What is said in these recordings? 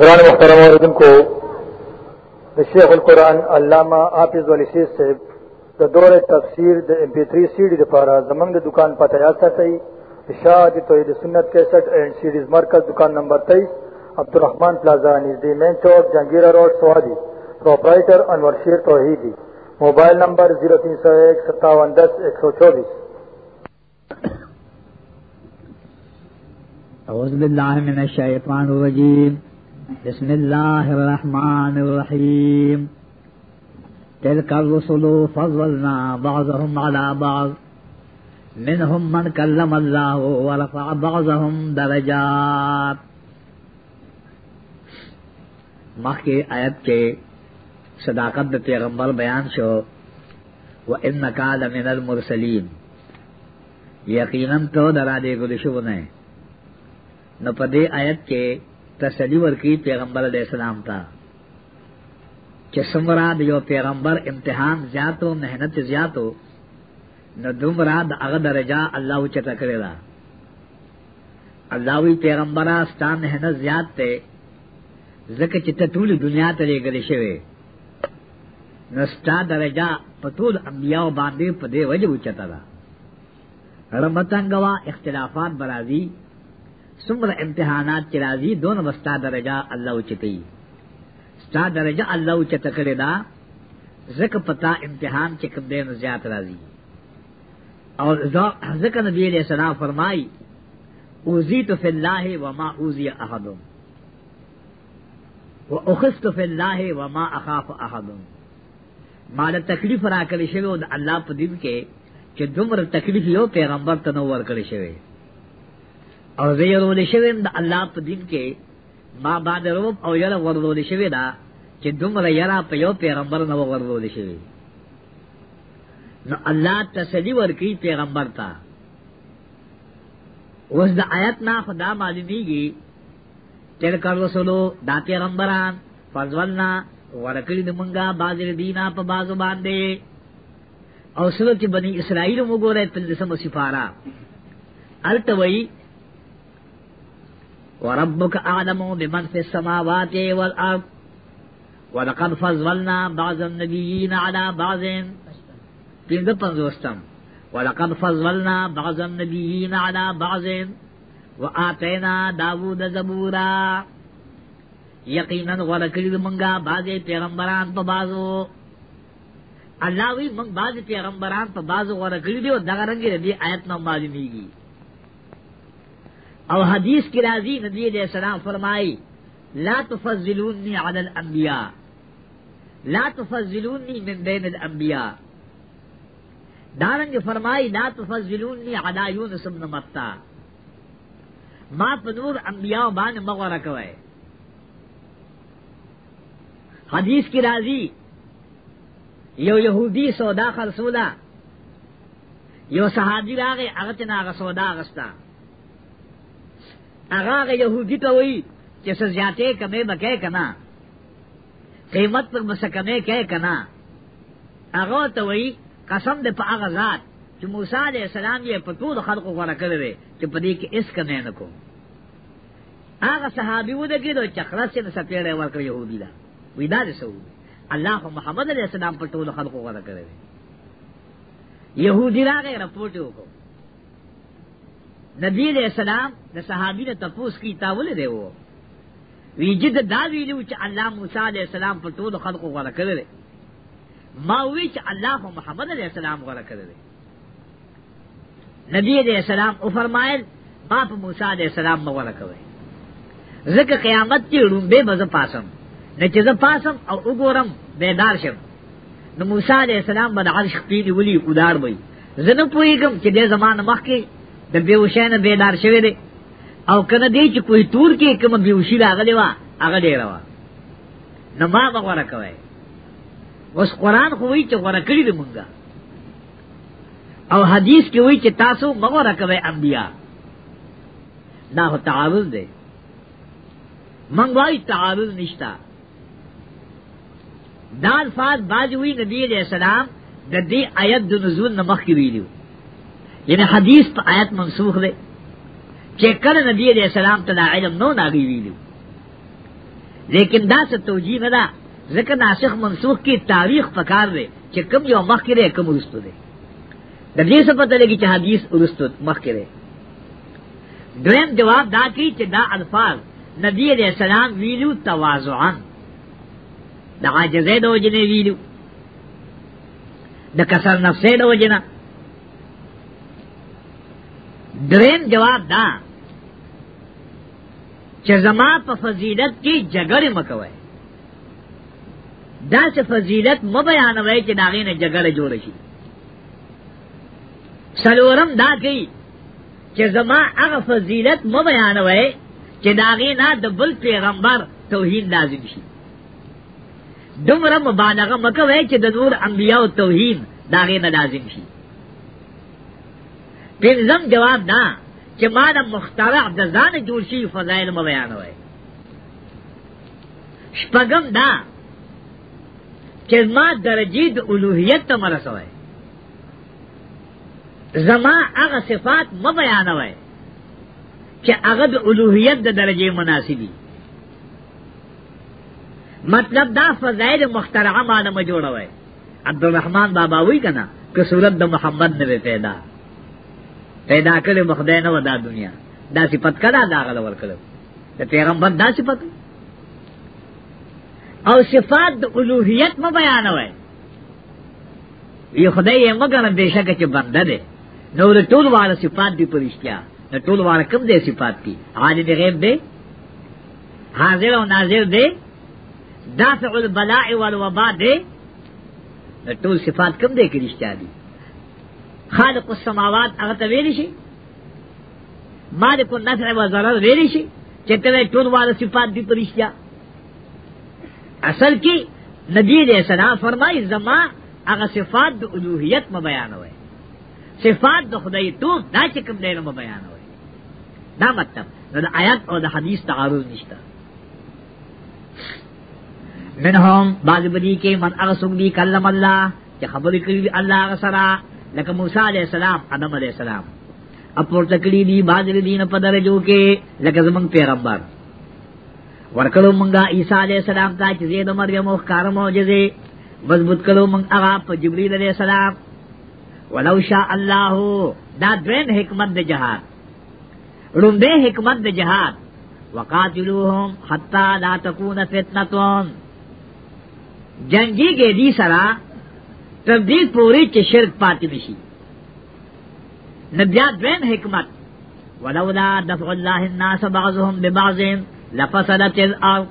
قرآن محترم آردن کو شیخ القرآن علامہ آپیز والی شیخ سے د دور تفسیر د امپی 3 سیډي لپاره زمنګ د دکان پته یاد ساتئ ارشاد توحید سنت 61 اینڈ سیډیز مرکز دکان نمبر 23 عبدالرحمن پلازا نږدې مین چوک جنگیرا روډ سوادی پرپرایټر انور شیر توحیدی موبایل نمبر 03015710124 اعوذ بالله من الشیطان الرجیم بسم الله الرحمن الرحيم تلك الرسل فضلنا بعضهم على بعض منهم من كلم الله ورفع بعضهم درجات مخی آیت کے صداقت پیغمبر بیان شو و انکا لمن المرسلین یقیناً تو درا دے گلشو نے نو پدے آیت کے تسلی ورکی پیغمبر علیہ السلام تا چې څومره د یو پیغمبر امتحان زیاتو مهنت زیاتو نو دومره د هغه درجه الله چټه کړی دا الله وی پیغمبره ستا مهنت زیات ته ځکه چې ته ټول دنیا ته لګل شوی نو ستا درجه په ټول انبیاو باندې په دې وجه وچتا دا رمتنګوا اختلافات برازي سمر امتحانات کی راضی دونوں بستا درجہ اللہ اچتی ستا درجہ اللہ اچت کرے دا زک پتا امتحان کے کم دین زیات راضی اور زک نبی علیہ السلام فرمائی اوزی تو فی اللہ وما اوزی احدم و اخست فی اللہ وما اخاف احدم مال تکلیف را کړی شوی او د الله په دین کې چې دومره تکلیف یو پیغمبر تنور کړی شوی او زیرول شویم د الله په دین کې ما باندې روم او یلا ورول شوی دا چې دومره یلا په یو پیغمبر نه ورول شوی نو الله تسلی ورکی پیغمبر ته اوس د آیت نه خدا معلومیږي تل کار رسولو دا پیغمبران فضلنا ورکړي د مونږه بازر دینا په بازو باندې او سورت بنی اسرائیل وګورئ په دې سم صفاره التوی وربك اعلم بمن في السماوات والارض ولقد فضلنا بعض النبيين على بعض پینده پنزوستم ولقد فضلنا بعض النبيين على بعض وآتينا داوود زبورا یقینا ورکړي منګه بعضي پیغمبران په بعضو الله وی منګ بعضي پیغمبران په بعضو ورکړي دي او دغه رنګ دې آیت نو معلومیږي او حدیث کی راضی نبی علیہ السلام فرمائی لا تفضلونی علی الانبیاء لا تفضلونی من بین الانبیاء دارنگ فرمائی لا تفضلونی علی یونس بن متا ما پنور انبیاء بان مغور کوئے حدیث کی راضی یو یہودی سودا خرسودا یو صحابی راغے اغتنا غسودا غستا هغه يهودي ته وایي چې څه زیاتې کمې بکې کنا قیمت پر مسکمې کې کنا هغه ته وایي قسم دې په هغه ذات چې موسی عليه السلام یې په ټول خلقو غره کړی چې په دې کې اس کمې نه کو هغه صحابي و دګې دوه چخلاص یې سپېړې ورکړ يهودي دا وې دا څه الله محمد عليه السلام په ټول خلقو غره کړی يهودي راغی رپورټ وکړ نبی علیہ السلام د صحابی نے تپوس کی تاول دے وہ وی جد دا ویلو چې الله موسی علیہ السلام په ټول خلق غوړه کړل ما وی چې الله محمد علیہ السلام غوړه کړل نبی علیہ السلام او فرمایل ما په موسی علیہ السلام غوړه کړل ځکه قیامت کې رومبه مزه پاسم نه چې زه پاسم او وګورم بیدار شم نو موسی علیہ السلام باندې عرش پیډی ولي ودار وای زنه پویګم چې د زمانه مخکې د بیوشی نه بیدار شوی دی او کنه دی چې کوئی تور کې کوم بیوشی راغلی وا هغه ډیر وا نو ما غوړه کوي اوس قران خو وی چې غوړه کړی دی مونږه او حدیث کې وی چې تاسو غوړه کوي انبیا دا هو تعارض دی مونږ وايي تعارض نشتا دا الفاظ باجوی نبی علیہ السلام د دې آیت د نزول نمخ کې ویلو یعنی حدیث پا آیت منسوخ دے چے کل نبی علیہ السلام تلا علم نو ناغی ویلو لیکن دا سے توجیہ ندا ذکر ناسخ منسوخ کی تاریخ پکار دے چے کم یو مخ کرے کم ارستو دے نبی سے پتہ لگی چے حدیث ارستو مخ کرے دویم جواب دا کی چے دا الفاظ نبی علیہ السلام ویلو توازعان دا عاجزے دو جنے ویلو دا کسر نفسے دو جنہ درین جواب دا چې زما په فضیلت کې جګړه مکوي دا چې فضیلت م بیانوي چې داغې نه جګړه جوړ شي سلورم دا کوي چې زما هغه فضیلت م بیانوي چې داغې نه د بل پیغمبر توحید لازم شي دومره مبالغه مکوي چې د نور انبیاء توحید داغې نه لازم شي پینزم جواب دا چې ما د مخترع د ځان جوړ شي فضایل م بیان وای شپږم دا چې ما درجه د اولوہیت ته مرسوي زما هغه صفات م بیان وای چې هغه د اولوہیت د درجه مناسبي مطلب دا فضایل مخترعه ما نه جوړوي عبد الرحمن بابا وی کنا که صورت د محمد نه پیدا پیدا کړي مخدای نه ودا دنیا دا صفت کړه دا غل ور کړو د پیغمبر دا صفت او صفات د الوهیت م بیانوي یو خدای یې مګر بهشکه چې بنده ده نو د ټول والا صفات دی پرشتیا د ټول والا کوم دی صفات کی عالم غیب دی حاضر او ناظر دی دافع البلاء والوباء دی د ټول صفات کوم دی کې رښتیا دي خالق السماوات هغه ته ویل شي مالک النفع و ضرر ویل شي چې ته ټول واله صفات دي پرېشیا اصل کې نبی دې سلام فرمایي زما هغه صفات د الوهیت م بیانوي صفات د خدای تو دا چې کوم دی نو بیانوي دا مطلب د آیات او د حدیث تعارض نشته منهم بعض بدی کې من هغه څوک دی کلم الله چې خبرې کوي الله سره لکه موسی علیہ السلام آدم علیہ السلام اپور تکلی دی باذری دین په درجو کې لکه زمون پیغمبر ورکلو مونږه عیسی علیہ السلام ته چې زید مریم او کار معجزه مضبوط کلو مونږ هغه په جبرئیل علیہ السلام ولو شاء الله دا درن حکمت د جهاد رومبه حکمت د جهاد وقاتلوهم حتا لا تكون فتنه جنگی کې دي سره تر دې پوري چې شرک پاتې نشي نبیا دویم حکمت ولولا دفع الله الناس بعضهم ببعض لفسدت الارض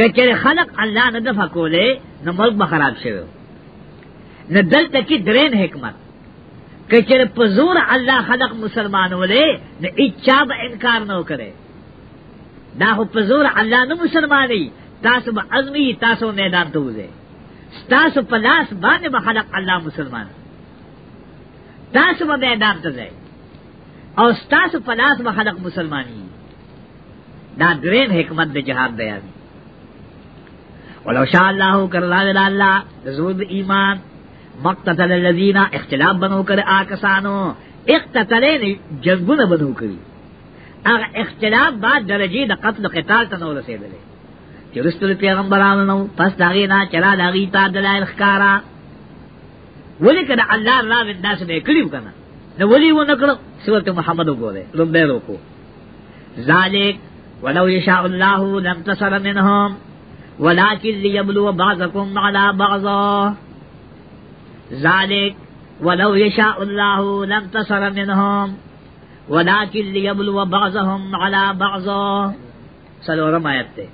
کچر خلق الله نه دفع کوله نو ملک به خراب شوی نه دلته کې درین حکمت کچر په زور الله خلق مسلمان ولې نه اچا به انکار نه وکړي دا هو په زور الله نه مسلمانې تاسو به ازمي تاسو میدان ته وځئ ستاسو پلاس باندې به خلق الله مسلمان تاسو به میدان ته ځئ او ستاسو پلاس به خلق مسلمانی دا درین حکمت د جهاد بیان ولو شاء الله کرلا لله الله ذوب ایمان مقتتل الذين اختلاف بنو کر آکسانو اقتتلین جنگونه بنو کری اغه اختلاف بعد درجه د قتل قتال ته نو رسیدلی چرست پیغمبرانو نو پس نا چلا داغی تا دلائل خکارا ولی کنا اللہ را من ناس میں کلیو کنا نو ولی وہ نکلو سورت محمدو گو رے رمیرو روکو ذالک ولو یشاء اللہ لم تسر منہم ولیکن لیبلو بعضکم علا بعضا ذالک ولو یشاء اللہ لم تسر منہم ولیکن لیبلو بعضهم علا بعضا سلو رمایت تے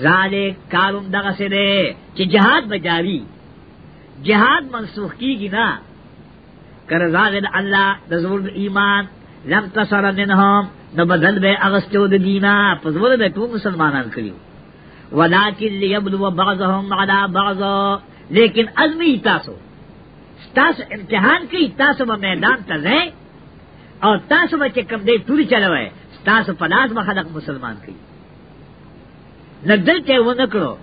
ذالک کارم دغه سه ده چې جهاد بجاوی جهاد منسوخ کیږي نه کر زاغد الله د زور ایمان لم تصر منهم نو بدل به اغستو د دینا په زور به ټول مسلمانان کړیو ولکن ليبلو بعضهم على بعض لیکن ازمی تاسو تاسو امتحان کوي تاسو به میدان ته ځئ او تاسو به چې کوم دې ټوري چلوي تاسو په لاس به خلق مسلمان کوي نہ دلتے وہ نکڑو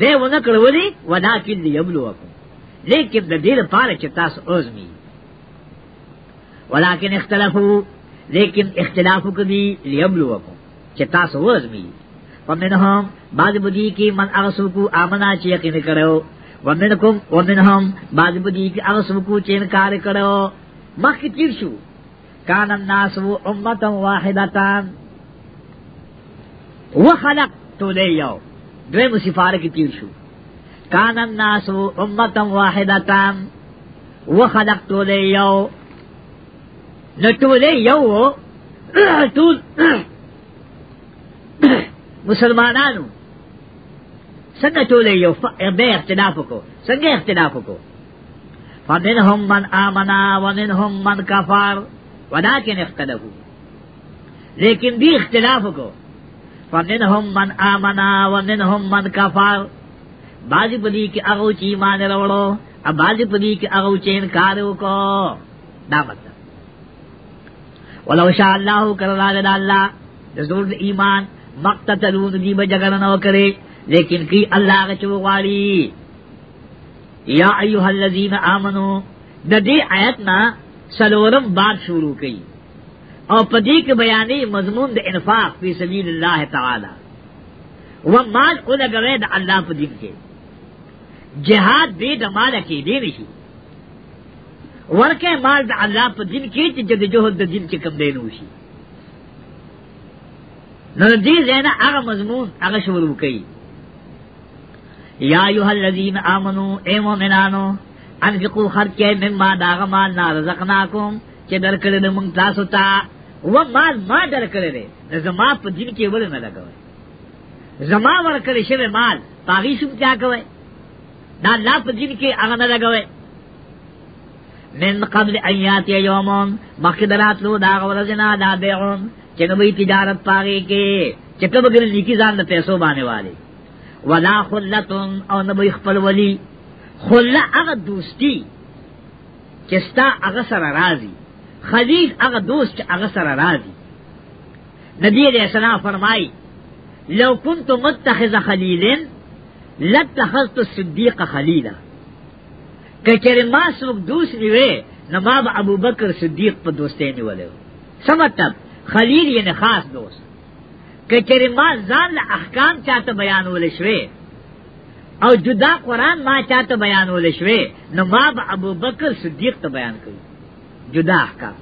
دے وہ نکڑو دی ودا کل یبلو اکو لیکن دا دیر پارا چتاس اوزمی ولیکن اختلافو لیکن اختلافو کبی لیبلو اکو چتاس اوزمی ومنہم بعض بدی کی من اغسو کو آمنا چی یقین کرو ومنکم ومنہم بعض بدی کی اغسو کو چین کار کرو مخ کی تیر شو کان الناس امتا واحدتان و خلق تو دے یو دوے مصفار کی تیر شو کان الناسو امتا واحدتا و خلق تو دے یو نتو دے یو تول مسلمانانو سنگ تو دے یو بے اختلاف کو سنگ اختلاف کو فمنهم من آمنا ومنهم من کفار ولكن اختلفوا لیکن بھی اختلاف کو فمنهم من آمنا ومنهم من کفر بازی پدی کی اغو چی ایمان روڑو اب بازی پدی کی اغو چی انکارو کو دا مطلب ولو شاء اللہ کرنا لنا اللہ رسول ایمان مقتتلون دی بجگرن و کرے لیکن کی اللہ غچو غالی یا ایوہ الذین آمنو دا دے آیتنا سلورم بار شروع کی او پدی کے بیانی مضمون دے انفاق فی سبیل اللہ تعالی و مال اولا گوے دا اللہ پا دین کے جہاد دے دا مال کی دے نشی ورکے مال دا اللہ پا دین کے چی جد جہد دا دین کے کم دے نوشی نو دی زینا اغا مضمون اغا شروع کئی یا ایوہ الذین آمنو اے مومنانو انفقو خرچے مما داغ مالنا رزقناکم چی درکڑ دا منگ تاسو تا و مال ما در کړی دی زما په دین کې ول نه لګوي زما ور کړی شوی مال پاغي شو کیا کوي دا لا په دین کې هغه نه لګوي من قبل ایات یومون مخکې دراتلو دا ورځنا دا بیعون چې نوې تجارت پاغي کې چې کله بغیر لیکي ځان د پیسو باندې والی ولا خلتون او نبی خپل ولی خله هغه دوستی چې ستا هغه سره راضي خلیل هغه دوست چې هغه سره راځي نبی علیہ السلام فرمائی لو كنت متخذ خلیلن لتخذت صدیق خلیلا کچر ما سوک دوسری وے نماب ابو بکر صدیق پر دوستے نیولے ہو سمتب خلیل یعنی خاص دوست کچر ما زان احکام چاہتا بیان ولشوے او جدا قرآن ما چاہتا بیان ولشوے نماب ابو بکر صدیق تا بیان کرو جدا احکام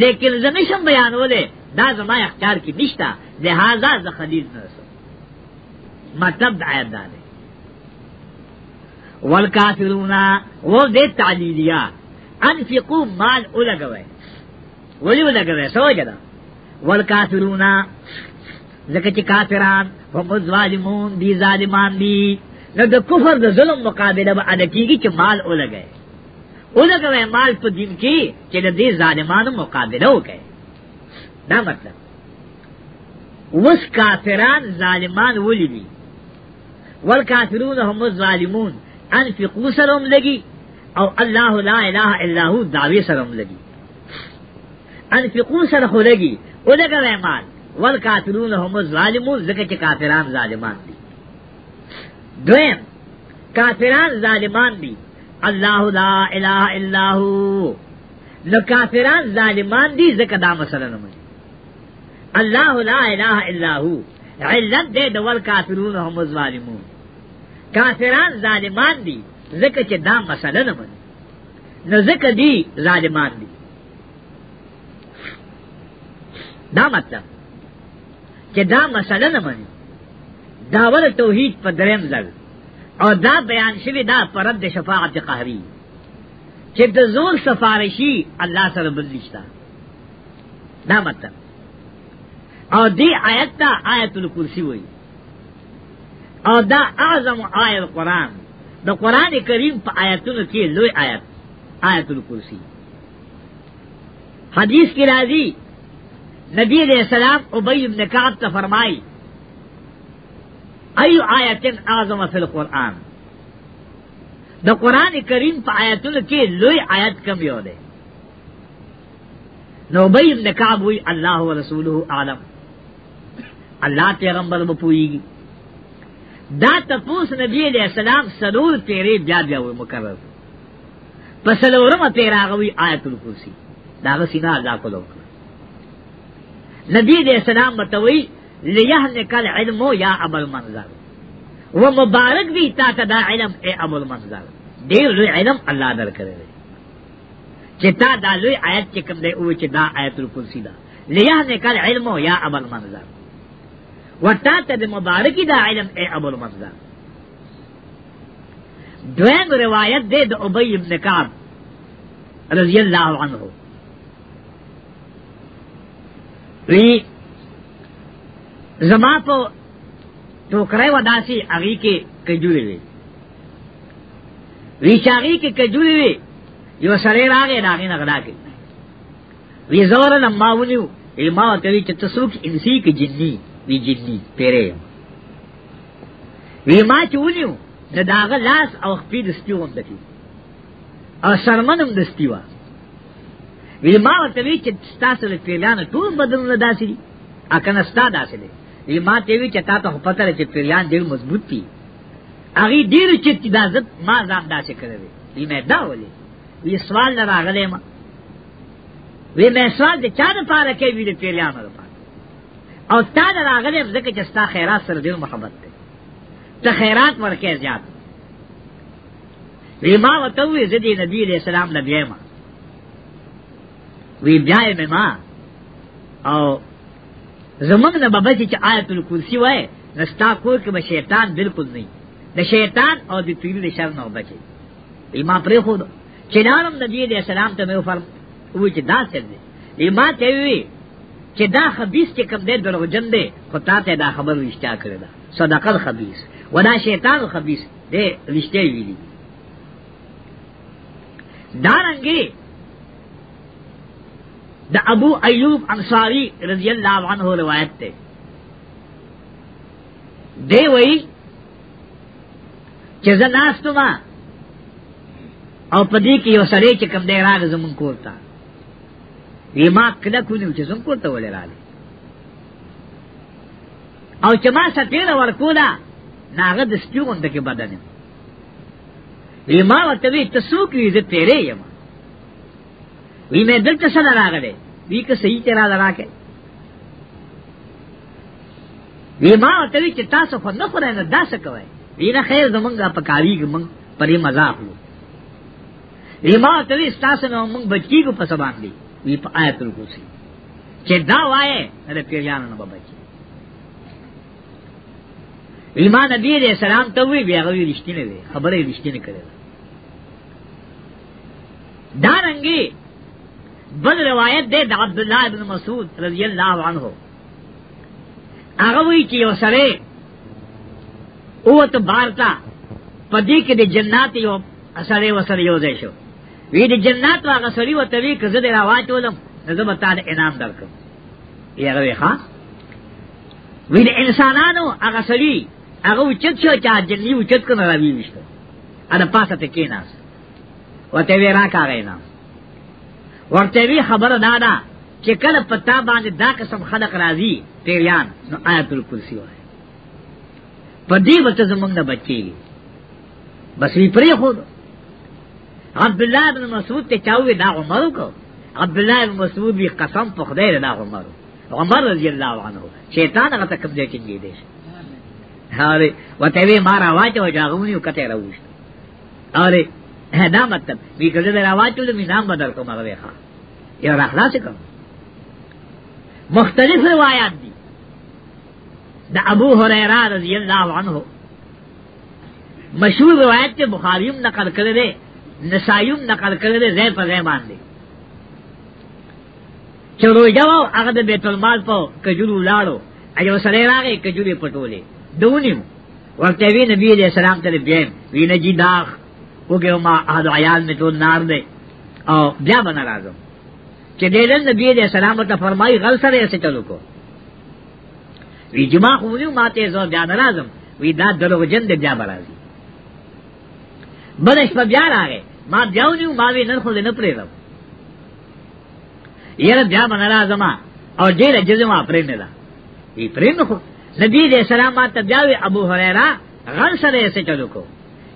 لیکن زنشم بیانولے دا زما اختیار کی نشتا لہذا ز خلیل نرسو مطلب دعیت دا دے والکافرونا وہ دے تعلیلیا انفقو مال اولگوے ولی اولگوے سو جدا والکافرونا لکه چې کافران هم ظالمون دي ظالمان دي نو د کفر د ظلم مقابله به ادا کیږي چې مال اولګي اولګه اعمال په دین کې چې د دې ظالمانو مقابله وکړي دا مطلب وس کافران ظالمان ولیدي والکافرون هم الظالمون انفقوا سرهم لګي او الله لا اله الا هو داوی سرهم لګي انفقوا سره لګي اولګه اعمال والکافرون هم الظالمون ځکه چې کافران ظالمان دي دویم کافران ظالمان دي اللہ لا الہ الا ہو نو کافران ظالمان دی زکا دا مسئلہ نمائی اللہ لا الہ الا ہو علت دے دول کافرون ہم ظالمون کافران ظالمان دی زکا چے دا مسئلہ نمائی نو زکا دی ظالمان دی دا مطلب چے دا مسئلہ نمائی داور توحید پر درم ضرور او دا بیان شوی دا پرد شفاعت قهری چې د زور سفارشی الله سره بدلشتا دا مطلب او دی آیت تا آیت الکرسی وی او دا اعظم آیت قرآن دا قرآن کریم پا آیتونو کی لوی آیت آیت الکرسی حدیث کی راضی نبی علیہ السلام عبی بن کعب تا فرمائی ایو آیتن اعظم فی القرآن دا قرآن کریم پا آیتن کی لوی آیت کم یو دے نو بی ابن کعبوی اللہ و رسولہ عالم اللہ تیغمبر بپوئی گی دا تپوس نبی علیہ السلام سلور تیرے بیا بیا ہوئے مقرر پسلورم تیرا غوی آیت الکرسی دا غسینا اللہ کو لوکر نبی علیہ السلام بتوئی لیہ نکل علم یا اب المنظر وہ مبارک بھی تا تدا علم اے اب المنظر دیر لوی علم اللہ در کرے چتا دا لوی آیت چکم دے او دا آیت الکرسی دا لیہ نکل علم یا اب المنظر و تا دا مبارکی دا علم اے اب المنظر دویم روایت دے دا عبی ابن کعب رضی اللہ عنہ زما په ټوکرای ودا سي هغه کې کجوري وي وی چاغي کې کجوري وي یو سره راغې داغې نه غلا کې وی زور نه ما ونیو ایما ته وی چې تاسو کې انسي کې جنني وی جنني پیره وی ما چې ونیو د داغه لاس او خپې دستي وند کی او شرمنم دستي وا وی ما ته وی چې تاسو له پیلانه ټول بدلونه داسي اکنه ستا داسي دي دی ما تیوی چې تا ته پته لري چې پیریان ډېر مضبوط دي هغه ډېر چې دا زت ما ځان داسې کړی دی مې دا ولې وی سوال نه راغلی ما وی مې سوال د چا نه پاره کوي د پیریان لپاره او تا نه راغلی ځکه چې ستا خیرات سره ډېر محبت دی ته خیرات ورکې زیات وی ما وته وی زدي نبی له سلام نبی ما وی بیا مې ما او زمنګ نه بابا چې آیت الکرسی وای نستا کور کې به شیطان بالکل نه د شیطان او د تیر د شر نه بچي ایمان پرې خو چې نارم نبی دې سلام ته مې فرم و چې دا څه دي ایمان ته وی چې دا خبيث چې کوم دې دروغ جن دې خو تا ته دا خبر رښتیا کړی دا صدقه خبيث ودا شیطان خبيث دې رښتیا ویلي دارنګي دا ابو ایوب انصاری رضی اللہ عنہ روایت تے دے وئی چې زناستو ما او پدې کې یو سړی چې کوم دی راغ زمون کوتا وی ما کله کونی چې زمون کوتا ولې راغی او چې ما ستیر ورکولا ناغه د سپیون دغه بدن وی ما وته وی تسوک وی زه تیرې یم وی میں دل تصد راغلے وی کہ صحیح تیرا لڑا کے وی ما اتوی چې تاسو خو نه خورای نه داس کوي وی نه خیر زمونږه پکاري ګمنګ پرې مزاح وو وی ما اتوی تاسو نه مونږ بچی کو په سبان دی وی په آیت الکرسی چې دا وایې نه پیریان نه بچی وی ما نبی دې سلام ته وی بیا غوی رښتینه وی خبره رښتینه کړې دا رنګي بل روایت دے دا عبداللہ ابن مسعود رضی اللہ عنہ هغه وی چې وسره او ته بارتا پدې کې د جنات یو اسره وسره یو ځای شو وی د جنات واغه سړی وته وی کزه د راواتولم زه به تاسو انعام درکم یې غوې ښا وی د انسانانو هغه سړی هغه وچت شو چې جنې وچت کنه راوي وشته ا د پاسه ته کې ناس وته وی راکاره نه ورته وی خبر دادا چې کله پتا باندې دا قسم خلق راضي پیریان نو آیت الکرسی وای په دې وته زمونږ بچي بس وی پری خو عبد الله بن مسعود ته چاوي دا عمر کو عبد الله بن مسعود وی قسم په خدای دا عمر عمر رضی الله عنه شیطان هغه ته کبځه کې دی هاره وته وی مارا واچو جاغونی کته راوښت اره دا مطلب وی کړه دا راوچل می نام بدل کوم هغه ښا یو اخلاص کوم مختلف روایت دي دا ابو هريره رضی الله عنه مشهور روایت ته بخاری هم نقل کړی دی نسائی هم نقل کړی دی زې په زې باندې چې روجاو هغه د بیت المال په کجورو لاړو ایو سره راغی کجوري پټولې دونیو ورته وی نبی دې سلام ته بیا وی نه جی داخ وګه ما احد عیال می تو نار دے او بیا بنا راځم چې دې نبی دې سلام ته فرمایي غل سره یې چلو کو وی جما خو نه ماته زو بیا راځم وی دا دروغ جن دې بیا راځي بلش په بیا راغې ما دیو نیو ما وی نن خو دې نه پرې راو یره بیا بنا راځم او دې جزما پرې نه دا وی پرې نه خو نبی دې سلام ته بیا ابو هريره غل سره یې چلو کو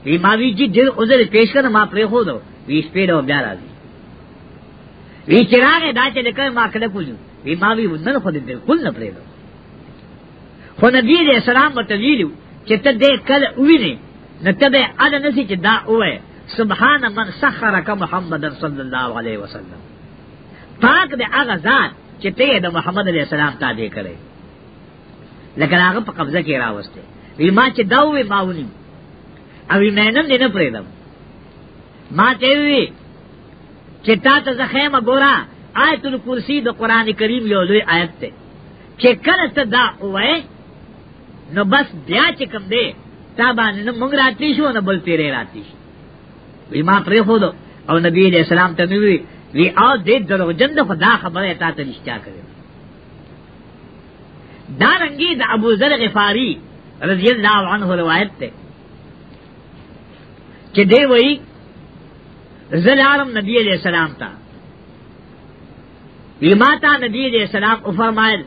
وی ماوی جی دل عذر پیش کړه ما پرې هو دو وی سپېډ او بیا راځي وی چراغ دا چې لکه ما کله کوجو وی ماوی ودن خو دې بالکل نه پرې دو خو نبی دې اسلام ته ویلو چې ته دې کله وی نه نتبه اده نسی چې دا وې سبحان من سخرک محمد صلی الله علیه وسلم پاک دې هغه ذات چې ته د محمد علیه السلام تابع کړې لکه هغه په قبضه کې راوسته وی ما چې دا وې ماونی او مینم دې نه پریدم ما ته وی چې تا ته زخیمه ګورا آیت الکرسی د قران کریم یو لوی آیت ده چې کله ته دا وای نو بس بیا چې کوم دې تا باندې موږ راتلی شو نه بل تیرې راتلی شو وی ما پرې خو دو او نبی دې اسلام ته وی وی او دې درو جن د خدا خبره تا ته رښتیا کړو دا رنگی د ابو ذر غفاری رضی اللہ عنہ روایت ته کہ دے وئی زلارم نبی علیہ السلام تا وی ماتا نبی علیہ السلام او فرمائل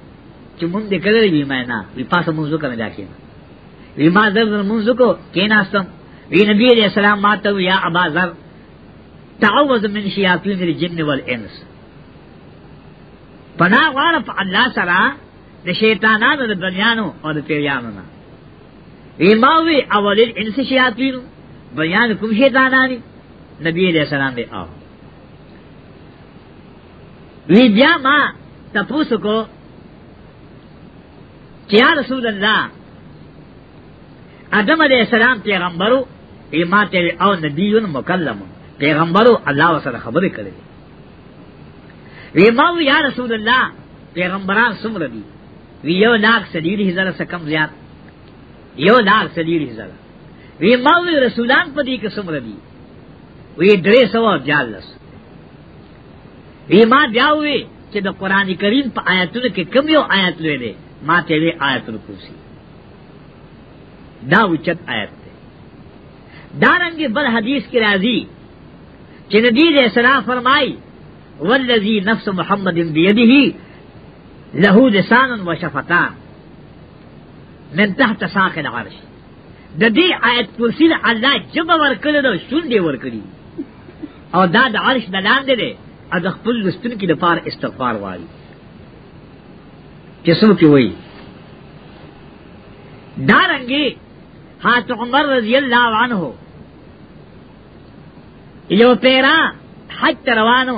چې مونږ دې کړی وی معنا وی پاسه مونږ وکړه داخې وی ما ذر مونږ وکړو کیناستم وی نبی علیہ السلام ماته یا ابا ذر تعوذ من شیاطین الجن والانس پناه غواړه په الله سره د شیطانانو د دنیانو او د پیریانو نه وی ما وی اولل انس شیاطینو بیان کوم شی دانانی نبی علیہ السلام دے آو وی بیا ما تپوس کو کیا رسول اللہ آدم علیہ السلام پیغمبرو ایما تیوی او نبیون مکلم پیغمبرو اللہ وصل خبر کرے وی ماو یا رسول اللہ پیغمبران سمر دی وی یو لاکھ سلیل ہزار سکم زیاد یو لاکھ سلیل ہزار وی ماوی رسولان پا دی کسم ردی وی درے سوا جالس وی ما بیاوی چې د قران کریم په آیاتونو کې کم یو آیات لوي دي ما ته وی آیات الکرسی دا وچت آیات دی دا رنگه بل حدیث کې راځي چې نبی دې سلام فرمای والذي نفس محمد بيده له لسان وشفتان من تحت ساق العرش د دې آیت کرسی د الله جبه ورکړي نو شونډې ورکړي او دا د عرش د لاندې دی ا د خپل لستون کې د پار استغفار وایي جسم کې وایي دا رنګي حضرت عمر رضی الله عنه یو پیرا حج روانو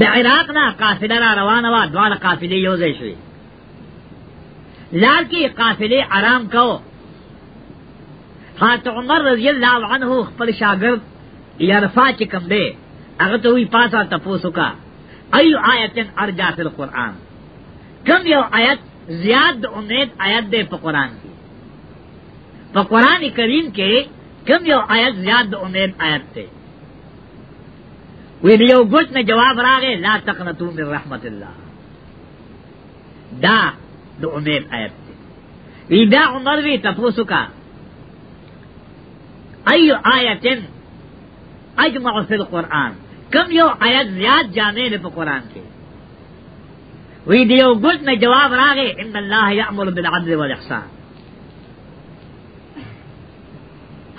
د عراق نه قافله را روانه و دواله قافله یو ځای شوه لار کې قافله آرام کو حضرت عمر رضی الله عنه خپل شاګرد یارفا چې کوم دی هغه ته وی پاسا تاسو کا ایو آیت ارجا فی القرآن کم یو آیت زیاد امید آیت دے پا قرآن کی پا قرآن کریم کے کم یو آیت زیاد امید آیت دے وی دیو گوش میں جواب راگے لا تقنطو من رحمت اللہ دا دو امیم آیت دی وی دا عمر وی تپوسو کا ایو آیتن اجمع فی القرآن کم یو آیت زیاد جامع دی پا قرآن کی وی دیو گلت میں جواب راگے ان اللہ یعمل بالعدل والاحسان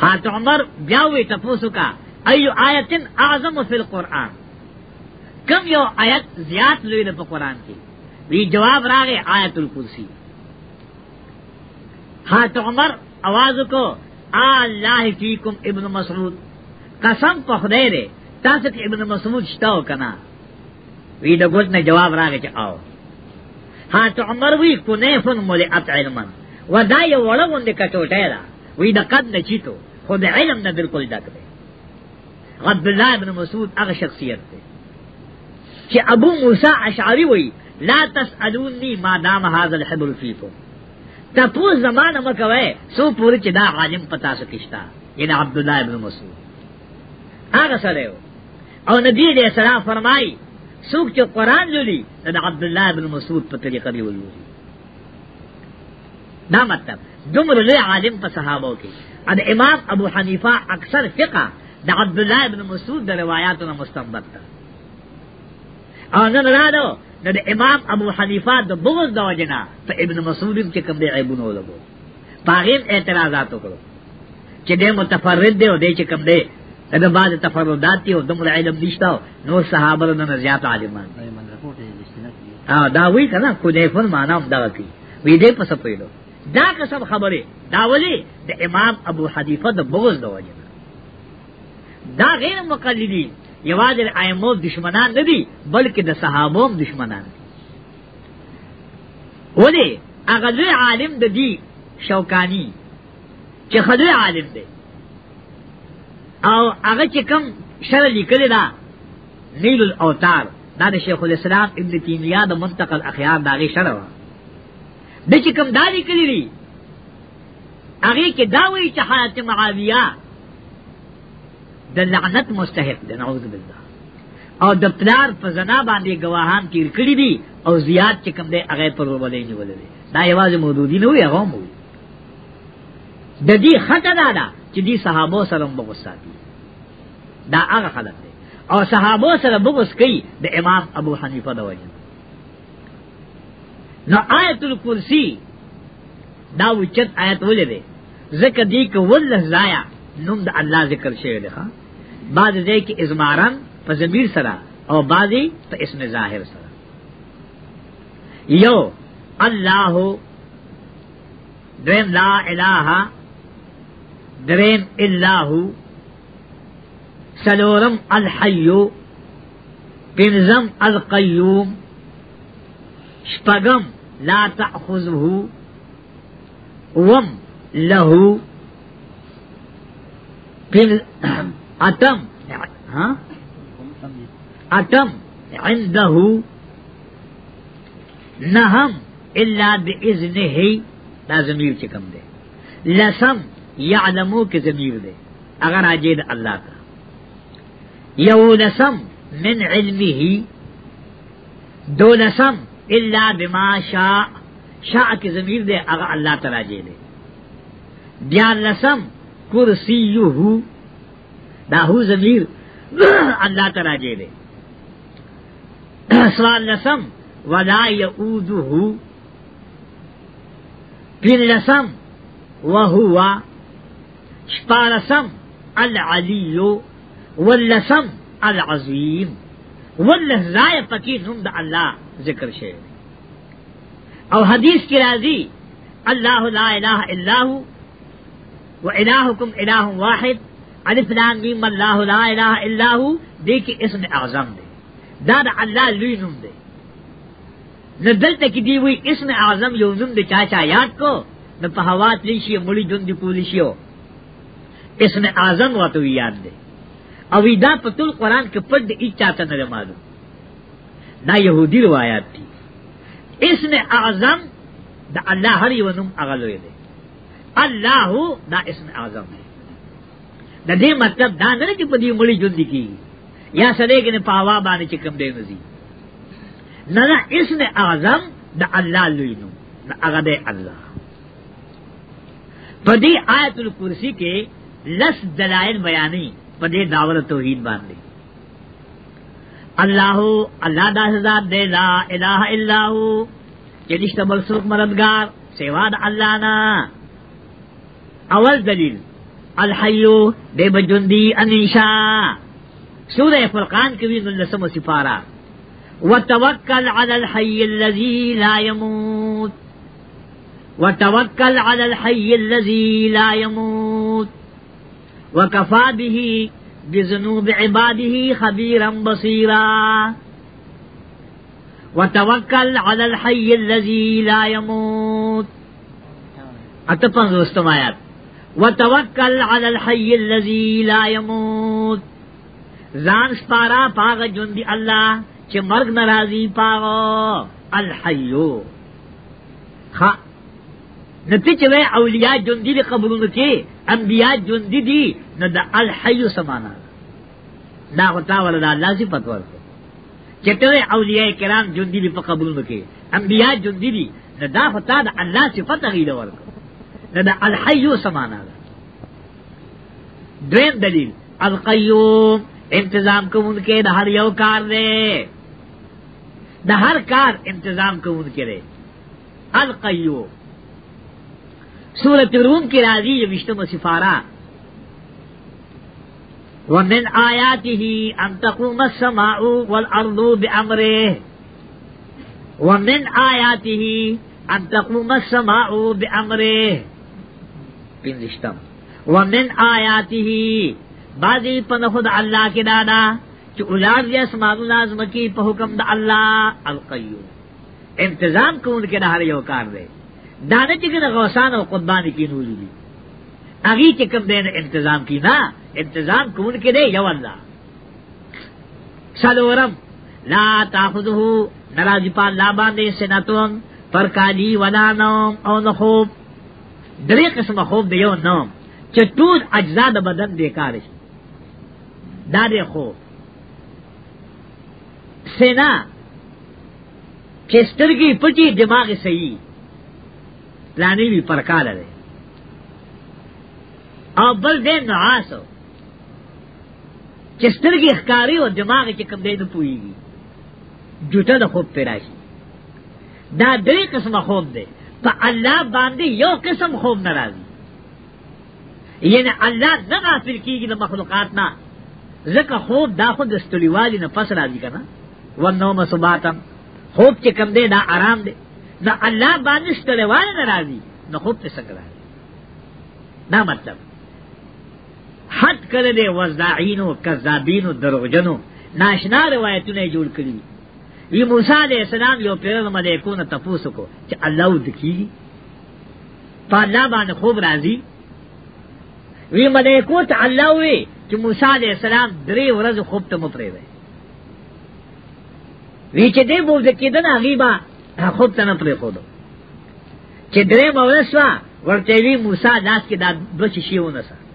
حضرت عمر بیاوی تپوسو کا ایو آیتن اعظم فی القرآن کم یو آیت زیاد لوی دی پا قرآن کی وی جواب راغے آیت الکرسی ہاں تو عمر آواز کو اللہ فیکم ابن مسعود قسم کو خدے دے تاسک ابن مسعود شتاو کنا وی دا گوز نے جواب راگے چا آو ہاں تو عمر وی کنیفن مولی ات علمن و دا یو وڑو اندے کٹوٹے دا وی دا قد نچیتو خود علم نہ بالکل ڈک دے عبداللہ ابن مسعود اگ شخصیت دے کہ ابو موسیٰ اشعری وی لا تسالوني ما دام هذا الحبل فيكم تپو زمانه مکوي سو پوری چې دا عالم پتا سکشتا ینه عبد الله ابن مسعود هغه سره او نبی دې سلام فرمای سوک چې قران لولي دا عبد الله ابن مسعود په طریقه دی ولولي دا مطلب دومره لوی عالم په صحابه کې د امام ابو حنیفه اکثر فقہ د عبد الله ابن مسعود د روایتونو مستنبط ده او نن راځو نو د امام ابو حنیفه د بغض د وجنا ته ابن مسعود چې کوم دی عیبونه لګو پاغیم اعتراضات وکړو چې دې متفرد دی او دې چې کوم دی دا بعد تفردات دی او د علم نشته نو صحابه نه زیات عالمان ها دا وی کنه کو دې فن معنا دا کی وی دې پس پیلو دا قسم خبره دا ولی د امام ابو حنیفه د بغض د وجنا دا غیر مقلدین یواز ائمو دشمنان نه دي بلکې د صحابو دشمنان دي ولی هغه لوی عالم د دی شوکانی چې خدای عالم دی او هغه چې کوم شر لیکلی دا نیل الاوتار دا د شیخ الاسلام ابن تیمیه د منتقل اخیار داغه شر و د چې کوم دا لیکلی دی هغه کې دا وایي چې حالت معاویه د لعنت مستحق دی نعوذ بالله او د پلار په زنا باندې گواهان تیر کړی دي او زیات چې کوم دی هغه پر ولې نه ولې دا یوازې موجودی نه وي هغه مو د دې خطر نه ده چې دي صحابه سره بغوساتي دا هغه خلک دی او صحابه سره بغوس کوي د امام ابو حنیفه د وجه نو آیت الکرسی دا وچت آیت ولې ده ذکر دی که ولله لایا نوم د الله ذکر شوی دی ښا بعض ځای کې ازمارن په ضمیر سره او بعضی په اسم ظاهر سره یو الله دریم لا اله دریم الله سلورم الحیو پنزم القیوم شپغم لا تأخذه وم له پھر اتم ہاں اتم عندہو نہم اللہ بإذن ہی دا ضمیر چکم دے لسم یعلمو کی ضمیر دے اگر آجید اللہ کا یو لسم من علمی ہی دو لسم اللہ بما شاء شاء کی ضمیر دے اگر اللہ تراجے دے دیار لسم کرسیہو دا ہو ضمیر اللہ تعالی دے سوال لسم ولا یعودہو پھر لسم وہوا شپارسم العلیو واللسم العظیم واللہزائے پکی نم اللہ ذکر شے او حدیث کی راضی اللہ لا الہ الا ہوں و الہکم الہ واحد الف لام میم اللہ لا الہ الا ہو دے کہ اسم اعظم دے دا دا اللہ لوی نم دے نہ دلتا کی دی ہوئی اسم اعظم یو نم دے چاچا یاد کو نہ پہوات لیشی مڑی جن دی پولیشیو اسم اعظم و تو یاد دے اوی دا پتل قرآن کے پد دے اچا تا نہ معلوم نہ یہودی روایات تھی اسم اعظم دا اللہ ہر یو نم اغلوی دے اللہ دا اسم اعظم ہے دا دے مطلب دا نہ کہ پدی مڑی جندی کی یا سدے کہ نے پاوا بانے چکم دے نزی نہ نہ اسم اعظم دا اللہ لینو دا اغد اللہ پدی آیت الکرسی کے لس دلائل بیانی پدی داور توحید باندے اللہ اللہ دا حضاد دے لا الہ اللہ کہ نشتہ مرسوک مردگار سیواد اللہ نا اول دلیل الحیو دے بجندی انشا سورہ فرقان کی وین لسم سفارہ وتوکل علی الحی الذی لا يموت وتوکل علی الحی الذی لا يموت وکفا به بذنوب عباده خبيرا بصيرا وتوكل على الحي الذي لا يموت اتپنځوستم آیات وتوکل علی الحی الذی لا یموت ځان سپارا پاغه جون دی الله چې مرګ ناراضی پاغه الحیو خ نتی چې وای اولیاء جون دی قبرونو کې انبیاء جون دی دی نو د الحیو سمانا دا وتا ول دا الله صفات ورته چته اولیاء کرام جون دی په قبرونو کې انبیاء جون دی دا فتا د الله صفات غیله ورته دا الحیو سمانا دا دویم دلیل القیوم انتظام کو ان کے دا ہر یو کار دے دا ہر کار انتظام کو ان کے دے القیوم سورت روم کی راضی یہ وشتم سفارہ ومن آیاته أن تقوم السماء والأرض بأمره ومن آیاته أن تقوم السماء بأمره پینزشتم ومن آیاته بعضی پنخد اللہ کی دادا چو اولاد یا سمانو لازم کی پا حکم دا اللہ القیوم امتظام کون کے نہر یو کار دے دانے چکے دا غوثان و قدبانی کی نوزی دی اگی چکم دے انتظام کی نا انتظام کون کے دے یو اللہ سلورم لا تاخذہو نراجی پان لابان دے سنتون پر کالی ولا نوم او نخوب درې قسمه خوب دی یو نام چې ټول اجزا د بدن بیکار شي دا دی خوب سینا چې سترګې پټي دماغ صحیح پلانې وی پرکار لري او بل دې نعاسو چې سترګې ښکاری او دماغ کې کم دی نه پويږي جوته د خوب پیراشي دا درې قسمه خوب دی پا اللہ باندے یو قسم خوب نرازی یعنی اللہ نہ غافل کی گی مخلوقات نا زکا خوب دا خود استلی والی نا پس راضی کنا ونوم سباتم خوب چے کم دے دا آرام دے نہ اللہ باندے استلی والی نرازی نہ خوب تے سکر راضی نا مطلب حد کردے وزدعینو کذابینو دروجنو ناشنا روایتو نے جوڑ کری وی موسی علیہ السلام یو پیر ملائکو نه تاسو کو چې الله ودکی په الله باندې خوب راځي وی ملائکو ته الله وی چې موسی علیہ السلام درې ورځې خوب ته مپری وی وی چې دې بوز کېدن هغه با خوب ته نه پری خو دو چې درې مورسوا ورته وی موسی لاس کې دا بچ شیونه سره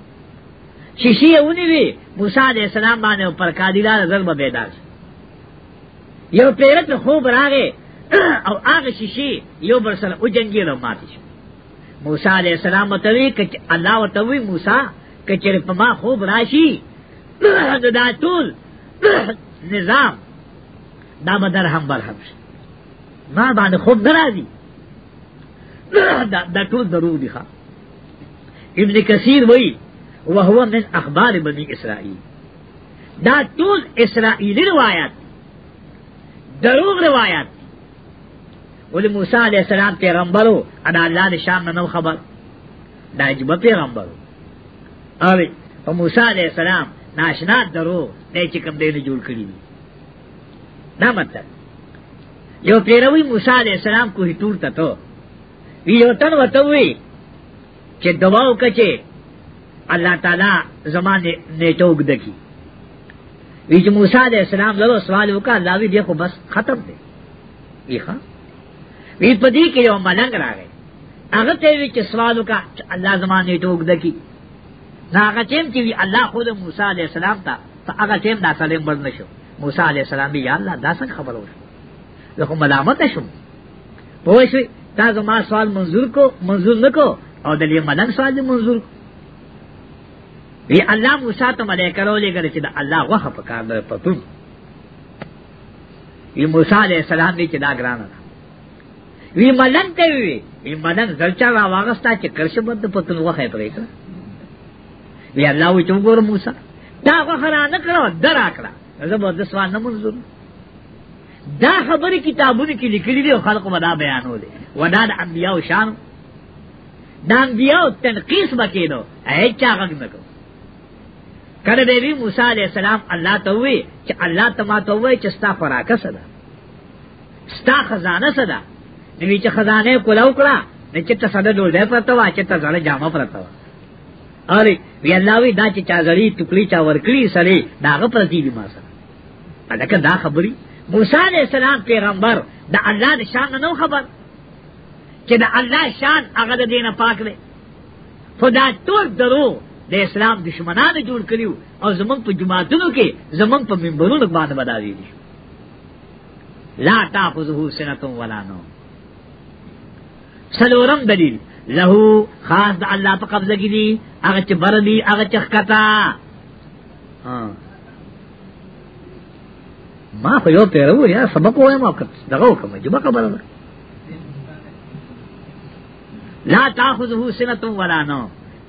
شیشی اونی وی موسی علیہ السلام باندې پر کادیلا ضرب بیدار شو یو پیرت خوب راغه او هغه شیشي یو بر سره او جنگي له مات شي موسی عليه السلام ته وی کچ الله وته وی موسی کچره په ما خوب راشي دا ټول نظام دا بدر هم برهم شي ما باندې خوب ناراضي دا ټول ضرور دي ابن کثیر وی وهو من اخبار بني اسرائيل دا ټول اسرائیلی روایت دروغ روایت ولی موسی علیہ السلام پیغمبرو ادا اللہ دے شام نو خبر دا جب پیغمبرو اوی او موسی علیہ السلام ناشنا درو دے چکم دے جوړ کړی دی دا مطلب یو پیروی موسی علیہ السلام کو هټور تتو وی یو تن وتوی چې دواو کچه الله تعالی زمانه نیټوګ دکی وی چې موسی علیہ السلام له سوال وکړ الله وی خو بس ختم دی وی ښا وی په دې کې یو ملنګ راغی هغه ته وی چې سوال وکړ الله زمانه ته وګدکی هغه ټیم چې الله خود موسی علیہ السلام ته هغه ټیم دا سلیم بند نشو موسی علیہ السلام بی یا الله دا څنګه خبر وشو زه خو ملامت نشم پوه شو تا زما سوال منظور کو منظور نکو او دلې ملنګ سوال منظور کو وی الله موسی ته ملائکه راولې کړي چې دا الله غوخه په کار نه پتو وی موسی عليه السلام دې چې دا ګران وی ملن ته وی وی ملن زلچا را واغستا چې کرش بد پتو غوخه پرې کړ وی الله وی چې ګور موسی دا غوخه را نه کړو درا کړه زبردست وانه منظور دا خبره کتابونه کې لیکلي دي او خلکو مدا بیانولې ودا د انبیاء شان دا انبیاء تنقیس بکې نو هیڅ هغه نه کوي کله دی موسی علی السلام الله ته وی چې الله تما ته وی چې ستا فراکه سره ستا خزانه سره دوی چې خزانه کولاو کړه نه چې ته ساده ډول پرته وا چې ته ځله جامه پرته وا اره وی الله وی دا چې چا زړی ټوکلی چا ورکړي سره داغه پرتی دی ما سره دا که دا خبري موسی علی السلام پیغمبر دا الله د شان نو خبر چې دا الله شان هغه د دینه پاک دی خدا ټول درو د اسلام دشمنان جوړ کړیو او زمون په جماعتونو کې زمون په منبرونو باندې بداوی دي لا تاخذه سنه ولا نو سلورم دلیل له خاص د الله په قبضه کې دي هغه چې بر دي هغه چې ښکتا ما په یو تیرو یا سبق وایم او دغه کوم چې ما خبره ده لا تاخذه سنه ولا نو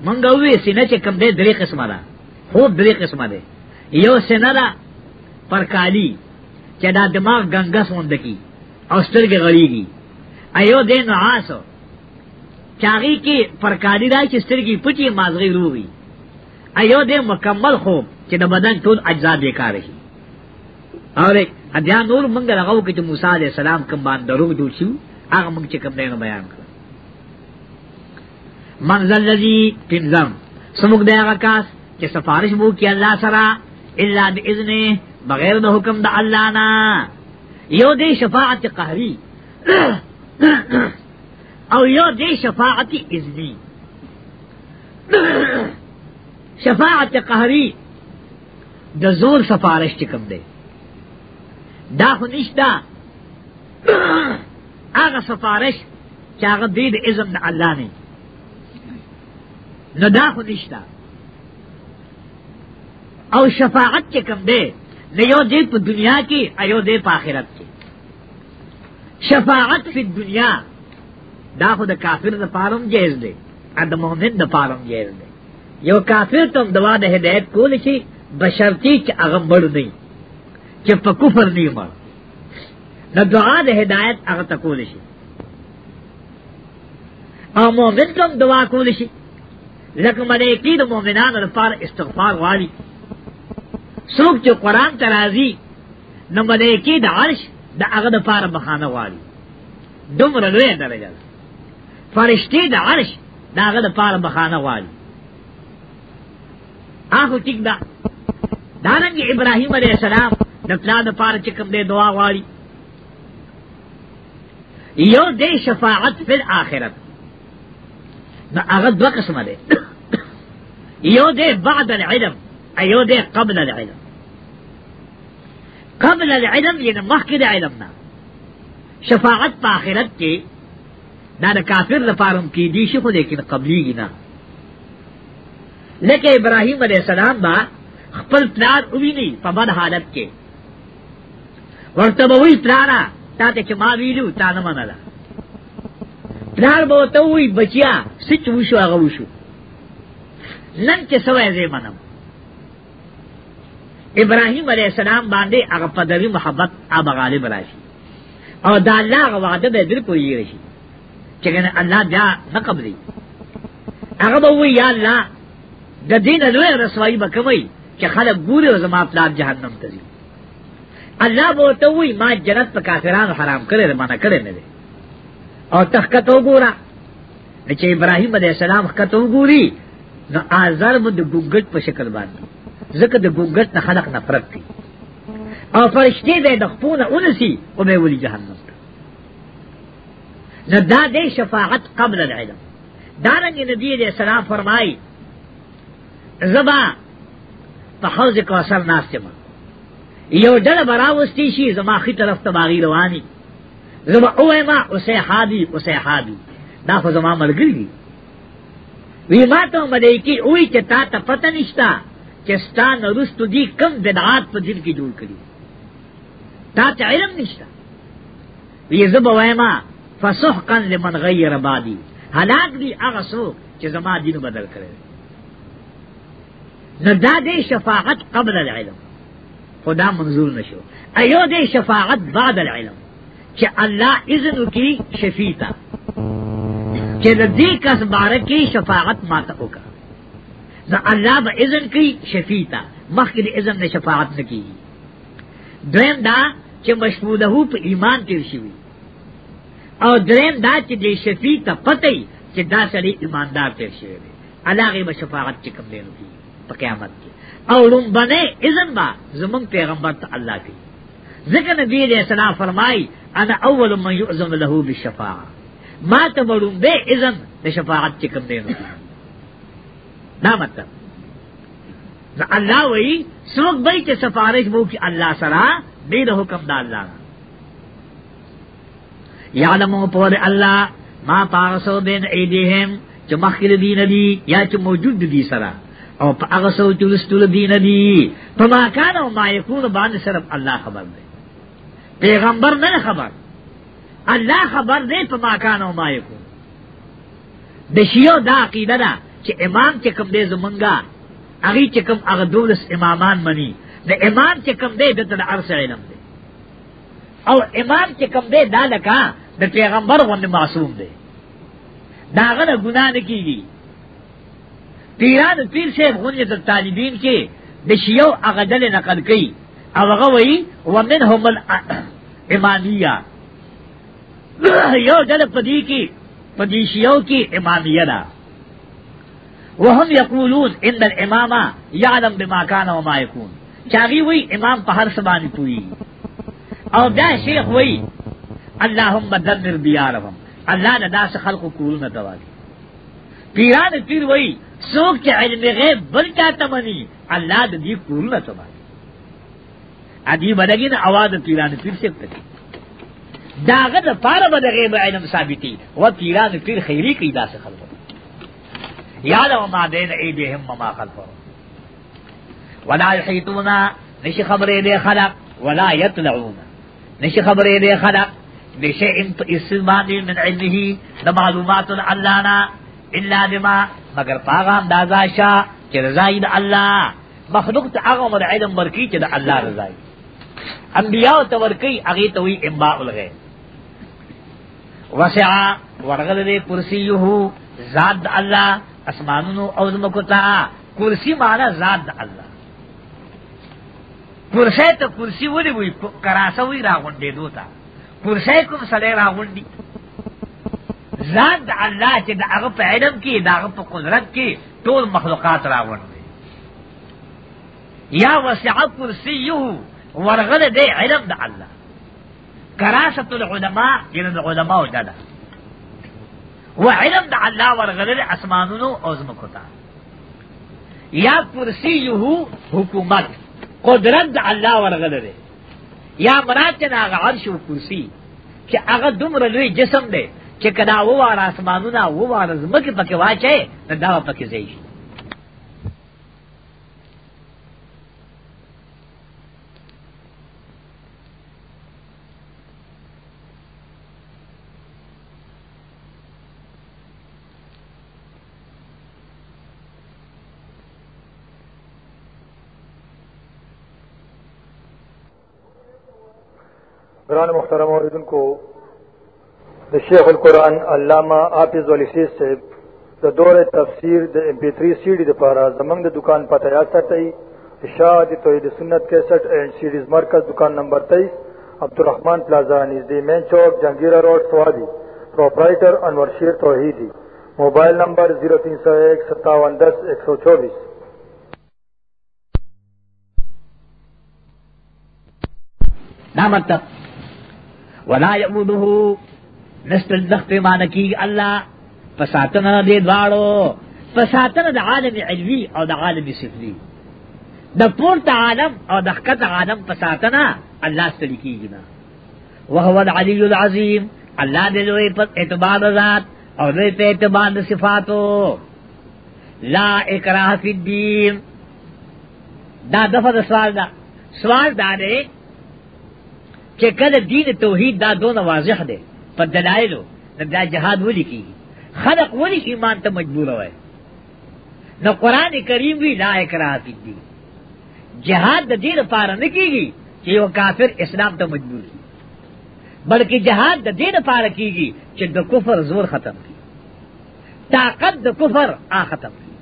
منگا ہوئی سینہ چے کم دے دری قسمہ دا خوب دری قسمہ دے یو سینہ دا پر کالی چے دا دماغ گنگا سوندکی اوستر کے غری گی ایو دے نعاسو چاغی کی پرکاری رای چی سترگی پچی مازغی روغی ایو دے مکمل خوب چی دا بدن ټول اجزا بیکار شي اور بیا نور منگ رغو که چی موسیٰ علیہ السلام کم باندروغ جوڑ شو آغا منگ چی کم دینو بیان کرو من ذا الذی پنزم سمک دے غکاس کہ سفارش مو کی اللہ سرا اللہ باذن بغیر دا حکم دا اللہ نا یو دے شفاعت قہری او یو دے شفاعت اذنی شفاعت قہری د زور سفارش چکم دے دا خو نشتا آغا سفارش چاگا دید اذن دا اللہ نہیں نو دا خو نشتا او شفاعت چې کم دی نو یو دی په دنیا کې ایو دی په آخرت کې شفاعت فی دنیا دا خو د کافر د پارم جیز دی ا د مؤمن د پارم جیز دی یو کافر تم دوا د هدایت کول شي بشرتی چې هغه مړ نه چې په کفر نه مړ نو دعا د هدایت هغه تکول شي او مؤمن تم دعا کول شي لکه ملائکی د مؤمنانو لپاره استغفار والی څوک چې قران ته راځي نو ملائکی د عرش د هغه لپاره بخانه والی دومره لوی درجه فرشتي د عرش د هغه لپاره بخانه والی هغه ټیک دا دانګي ابراهيم عليه السلام د پلا د پاره چې کوم دې دعا والی یو دې شفاعت فی الاخرت نو هغه دوه قسمه ده یو دے بعد العلم ایو دے قبل العلم قبل العلم یعنی مخکد علمنا شفاعت پا آخرت کے دا دا کافر لپارم کی دیشی خو لیکن قبلی گنا لیکن ابراہیم علیہ السلام با خپل پلار اوی نہیں پا بد حالت کے ورطبوی پلارا تا تے چما ویلو تا نمانا دا پلار بوتوی بچیا سچ وشو اغوشو نن چې سوې زې منم ابراهيم عليه السلام باندې هغه پدوي محبت اب غالب راشي او دا الله هغه وعده به بالکل یې راشي چې کنه الله بیا نه قبلي هغه به وی یا الله د دین له رسوایی به کوي چې خلک ګوري او زما پلان جهنم ته ځي الله به ته وی ما جنت په کافرانو حرام کړل ما نه کړل نه او تخکته وګوره چې ابراهيم عليه السلام خکته وګوري نو آزار به د ګوګل په شکل باندې ځکه د ګوګل نه خلق نفرت کوي او فرشتي به د خپل اونسي او به ولي جهنم نه دا د شفاعت قبل العلم دارنګ نبی دې سلام فرمای زبا په حوض کوثر ناشته ما یو ډله براوستی شي زما خي طرف ته باغی رواني زما اوه ما اوسه حادي اوسه حادي دا خو زما ملګری وی ما ته ملایکی وای چې تا ته پته نشتا چې ستان رستو دی کم بدعات په دل کې جوړ کړی تا ته علم نشتا وی زب وایما فسحقا لمن غیر بادی هلاک دی هغه څوک چې زما دین بدل کړي نه دا دې شفاعت قبل العلم خدا منظور نشو ایو دې شفاعت بعد العلم چې الله اذن کی شفیتا کہ دے کس بارک کی شفاعت ماتا ہوگا دا اللہ با اذن کی شفیتا مخکر اذن نے شفاعت نکی دویم دا چی مشمودہو پا ایمان کیو شوی او دویم دا چی دے شفیتا پتی چی دا سری ایماندار تیر شوی دے اللہ غیب شفاعت چکم دینو کی پا قیامت کی او رنبنے اذن با زمان پیغمبر تا اللہ کی ذکر نبی علیہ السلام فرمائی انا اول من یعظم لہو بالشفاعت ما ته مړوم به اذن د شفاعت چې کوم دی دا مطلب نو الله وی څوک به چې سفارش وو کی الله سره دې د حکم د الله یعلم په الله ما پارسو بین ایدیهم چې مخکې دین دی یا چې موجود دی سره او په هغه سو چې لستول دین دی په ما کان او ما یکون باندې صرف الله خبر دی پیغمبر نه خبر الله خبر دې په ماکانو ما یو د شیو دا عقیده ده چې امام چې کوم دې زمونږه هغه چې کوم هغه دولس امامان مني د امام چې کوم دې د عرش علم دی او امام چې کوم دې دا لکه د پیغمبر غوندې معصوم دی داغه نه ګناه نه کیږي پیران پیر شیخ غوندې د طالبین کې د شیو هغه دل نقل کړي او هغه وایي ومنهم الامامیه یو ڈل پدی کی پدیشیوں کی امامیہ وهم یقولون ان الامام یعلم بما کان وما یکون چاغي وی امام په هر سبان پوي او دا شیخ وی اللهم دبر دیارهم الله دا داس خلق کول نه دواږي پیران پیر وی څوک چې علم غیب بل چا تمني الله دې کول نه دواږي ادي بدګین اواز پیران پیر څخه داغه د پاره به د غیب علم ثابتي و پیران پیر خیری کی داس خلق یاد او ما دین ایدهم ما خلق ولا یحیتونا نشی خبرې دې خلق ولا یطلعون نشی خبرې دې خلق نشی ان استمان من علمه د معلومات الله نا الا بما مگر پاغه اندازا شا چې رضای د الله مخلوق ته هغه مر علم ورکی چې د الله رضای انبیاء تورکی هغه ته وی امباء الغیب وسعا ورغل دے کرسیہو ذات دا اللہ اسمانونو او زمکتا کرسی مانا ذات دا اللہ کرسی تا کرسی ولی وی کراسا وی راغن دے دوتا کرسی کم سلے راغن دی ذات دا اللہ چی دا اغپ علم کی دا اغپ قدرت کی طول مخلوقات راغن دے یا وسعا کرسیہو ورغل دے علم دا اللہ کراست العلماء یعنی د علماء او دادا و علم د الله ورغلل اسمانونو او زمکو ته یا کرسیه حکومت قدرت د الله ورغلل یا مراد نه هغه عرش او کرسی چې هغه دومره لوی جسم دی چې کدا و وار اسمانونه و وار زمکه پکې واچي دا پکې زیږي قرآن مخترم عوردن کو د شیخ القرآن علامہ آپیز والی سیز سے د دور تفسیر د امپی تری سیڈی د پارا زمنگ د دکان پتہ یاد ساتئی اشاعت توحید سنت کیسٹ اینڈ سیڈیز مرکز دکان نمبر تیئیس عبدالرحمن پلازا نزدی مین چوک جہانگیرہ روڈ سوادی پروپرائٹر انور شیر توحیدی موبائل نمبر زیرو تین سو ایک ستاون دس ایک سو چوبیس دا مطلب ولا یعوده نستل دخت مانکی الله فساتنه دې دواړو فساتنه د عالم علوي او د عالم سفلي د پورته عالم او د حقت عالم فساتنه الله ستړي کیږي نه وهو العلي العظیم الله دې لوی په اعتبار ذات او دې په اعتبار د صفاتو لا اکراه فی الدین دا دغه سوال دا سوال دا دی کہ کل دین توحید دا دون واضح دے پر دلائلو دا جہاد وہ لکھی خلق وہ لکھی ایمان تا مجبور ہوئے نہ قرآن کریم بھی لا اکراہ فی الدین جہاد دا دین پارا نکی گی کہ وہ کافر اسلام تا مجبور کی بلکہ جہاد دا دین پارا کی گی کہ دا کفر زور ختم کی طاقت دا کفر آ ختم کی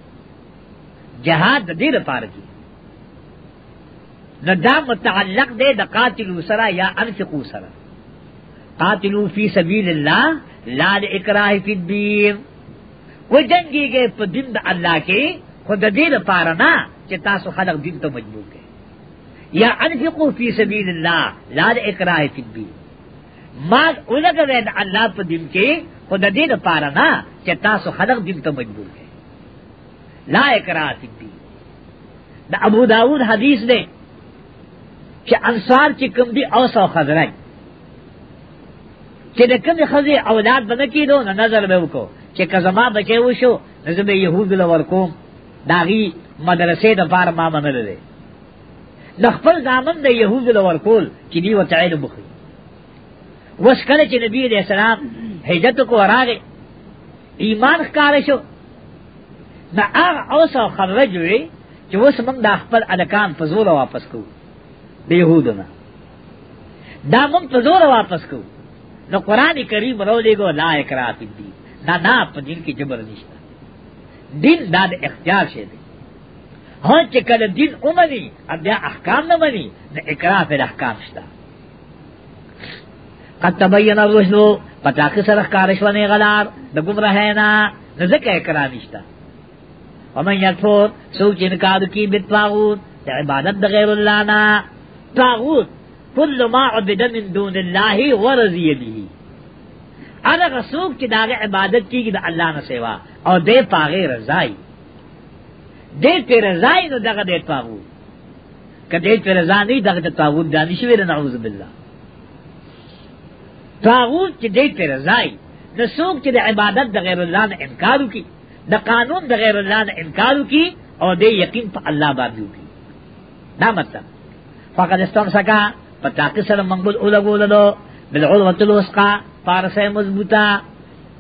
جہاد دا دین پارا کی نہ دا متعلق دے دا قاتلو سرا یا انفقو سرا قاتلو فی سبیل اللہ لا دا اکراہ فی الدین وہ جنگی گئے پا دن دا اللہ کے خود دین پارنا چہ تاسو خلق دین تو مجبور گئے یا انفقو فی سبیل اللہ لا دا اکراہ فی الدین مال اولگ رہے دا اللہ پا دن کے خود دین پارنا چہ تاسو خلق دین تو مجبور گئے لا اکراہ فی الدین دا ابو داود حدیث نے چې انصار چې کوم دي اوس او خزرای چې د کوم خزي اولاد بنه کیدو نه نظر به وکړو چې کزما بچي وشو زه به يهود لور کوم داغي مدرسې د پار ما منل دي د خپل ځامن د يهود لور کول چې دی وته علم بخي وس کله چې نبی دې سلام هجرت کو راغې ایمان ښکار شو دا هغه اوس خرج وي چې وس موږ د خپل الکان فزول واپس کوو دی یهودنا دا مونږ په زور واپس کو نو قران کریم رو دی گو لا اکراه فی الدین دا دا په دین کې جبر نشته دین دا د اختیار شه دی هر چې کله دین اومني بیا احکام نه مني د اکراه په احکام شته قد تبین الرشد پتا کې سره کارش ونه غلار د گمراه نه نه ځکه اکراه نشته ومن یکفر سوچ انکار کی بتواغوت د عبادت د غیر الله نه تاغوت کل ما عبد من دون الله ورضی به هغه څوک چې داغه عبادت کیږي د الله نه سیوا او دې پاغه رضای دې ته رضای نو دغه دې پاغو کدی ته رضا نه دغه ته تاغوت دانی شوی نه اعوذ بالله تاغوت چې دې ته رضای نو څوک چې د عبادت د غیر الله نه انکار وکي د قانون د غیر الله نه انکار وکي او دې یقین په الله باندې وکي دا مطلب فقد استمسکا پتا کې سره منګول اوله ګوللو بل عروه الوثقا پارسه مضبوطه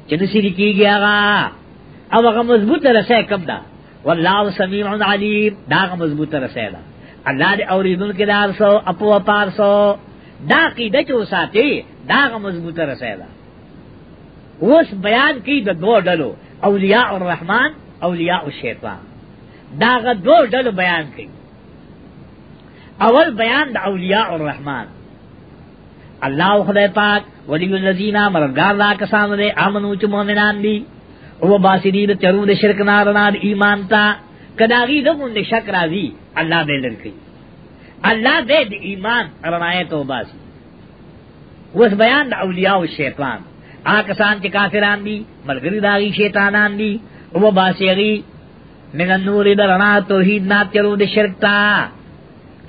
چې نسری کیږي هغه او هغه مضبوطه رسه کم ده والله سميع عليم دا مضبوطه رسه ده الله دې اوریدل کې دار سو اپو پار سو دا کی د چو ساتي دا مضبوطه رسه ده اوس بیان کی د دوه ډلو اولیاء الرحمن اولیاء الشیطان دا غ دوه ډلو بیان کړي اول بیان د اولیاء الرحمن الله خدای پاک ولی الذین مرغار لا کسان دے امنو چ مومنان دی او باسری د چرو د شرک نارنا د ایمان تا کداغي د مون د شک راوی الله دې لړکی الله دې د ایمان رڼای تو باسی اوس بیان د اولیاء او شیطان آ کسان چې کافران دي ملګری داغي شیطانان دي او باسری من النور د رڼا توحید نا چرو د شرک تا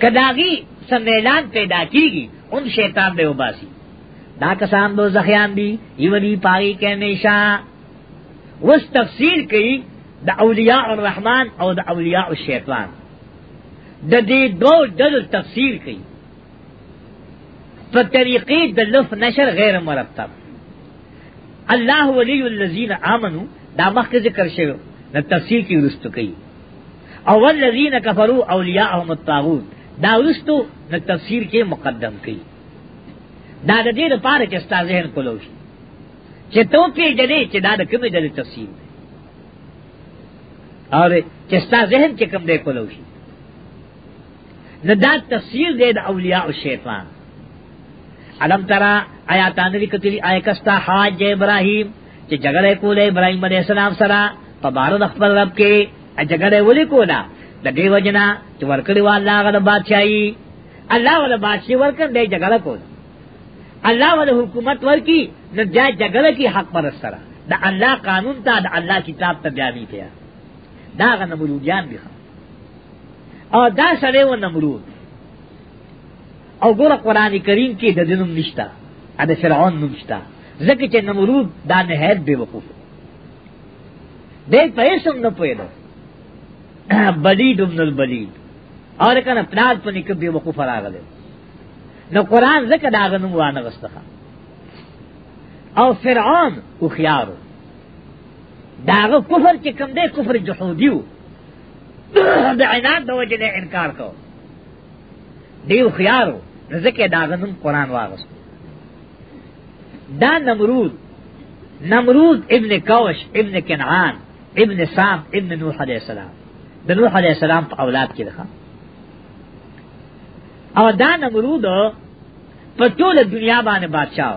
کداغی سمیلان پیدا کی گی ان شیطان دے اباسی دا کسان دو زخیان دی یو دی پاگی کے نیشا اس تفسیر کی دا اولیاء الرحمن او دا اولیاء الشیطان دا دی دو دل تفسیر کی فطریقی دا لف نشر غیر مرتب اللہ ولی الذین آمنو دا مخ ذکر شو دا تفسیر کی رستو کی اول الذین کفروا اولیاءهم الطاغوت داوستو نہ تفسیر کے مقدم کی دادا دے دا پار چستا ذہن کلوشی چہ تو پی جنے چہ دادا کم جنے تفسیر دے اور چستا ذہن چہ کم دے کلوشی نہ دا تفسیر دے دا اولیاء الشیطان علم ترا آیا تانری کتلی آیا کستا حاج ابراہیم چہ جگڑے کولے ابراہیم علیہ السلام سرا پبارد اخبر رب کے جگڑے ولی کولا د دې وجنا چې ورکړي و الله غد بادشاہي الله ول بادشاہي ورکړ دې جګړه کول الله ول حکومت ورکی نو دا جګړه کی حق پر سره د الله قانون ته د الله کتاب ته بیان کیا دا غ نمرودیان دي او دا سره و نمرود او ګور قران کریم کې د دینم نشتا ا د فرعون نشتا ځکه چې نمرود دا نه هېد به وقوف دې پیسې نه پېدو بلید ابن البلید اور کنا پلاد پنی کب بے وقوف راغلے نو قرآن زکر داغنم وانا غستخا او فرعون او خیارو داغ کفر چې کم دے کفر جحودیو دا عناد دو وجہ نے انکار کو دیو خیارو زکر داغنم قرآن واغستو دا نمرود نمرود ابن کوش ابن کنعان ابن سام ابن نوح علیہ السلام د نوح علی السلام په اولاد کې ده او دا نمرود په ټول دنیا باندې بادشاہ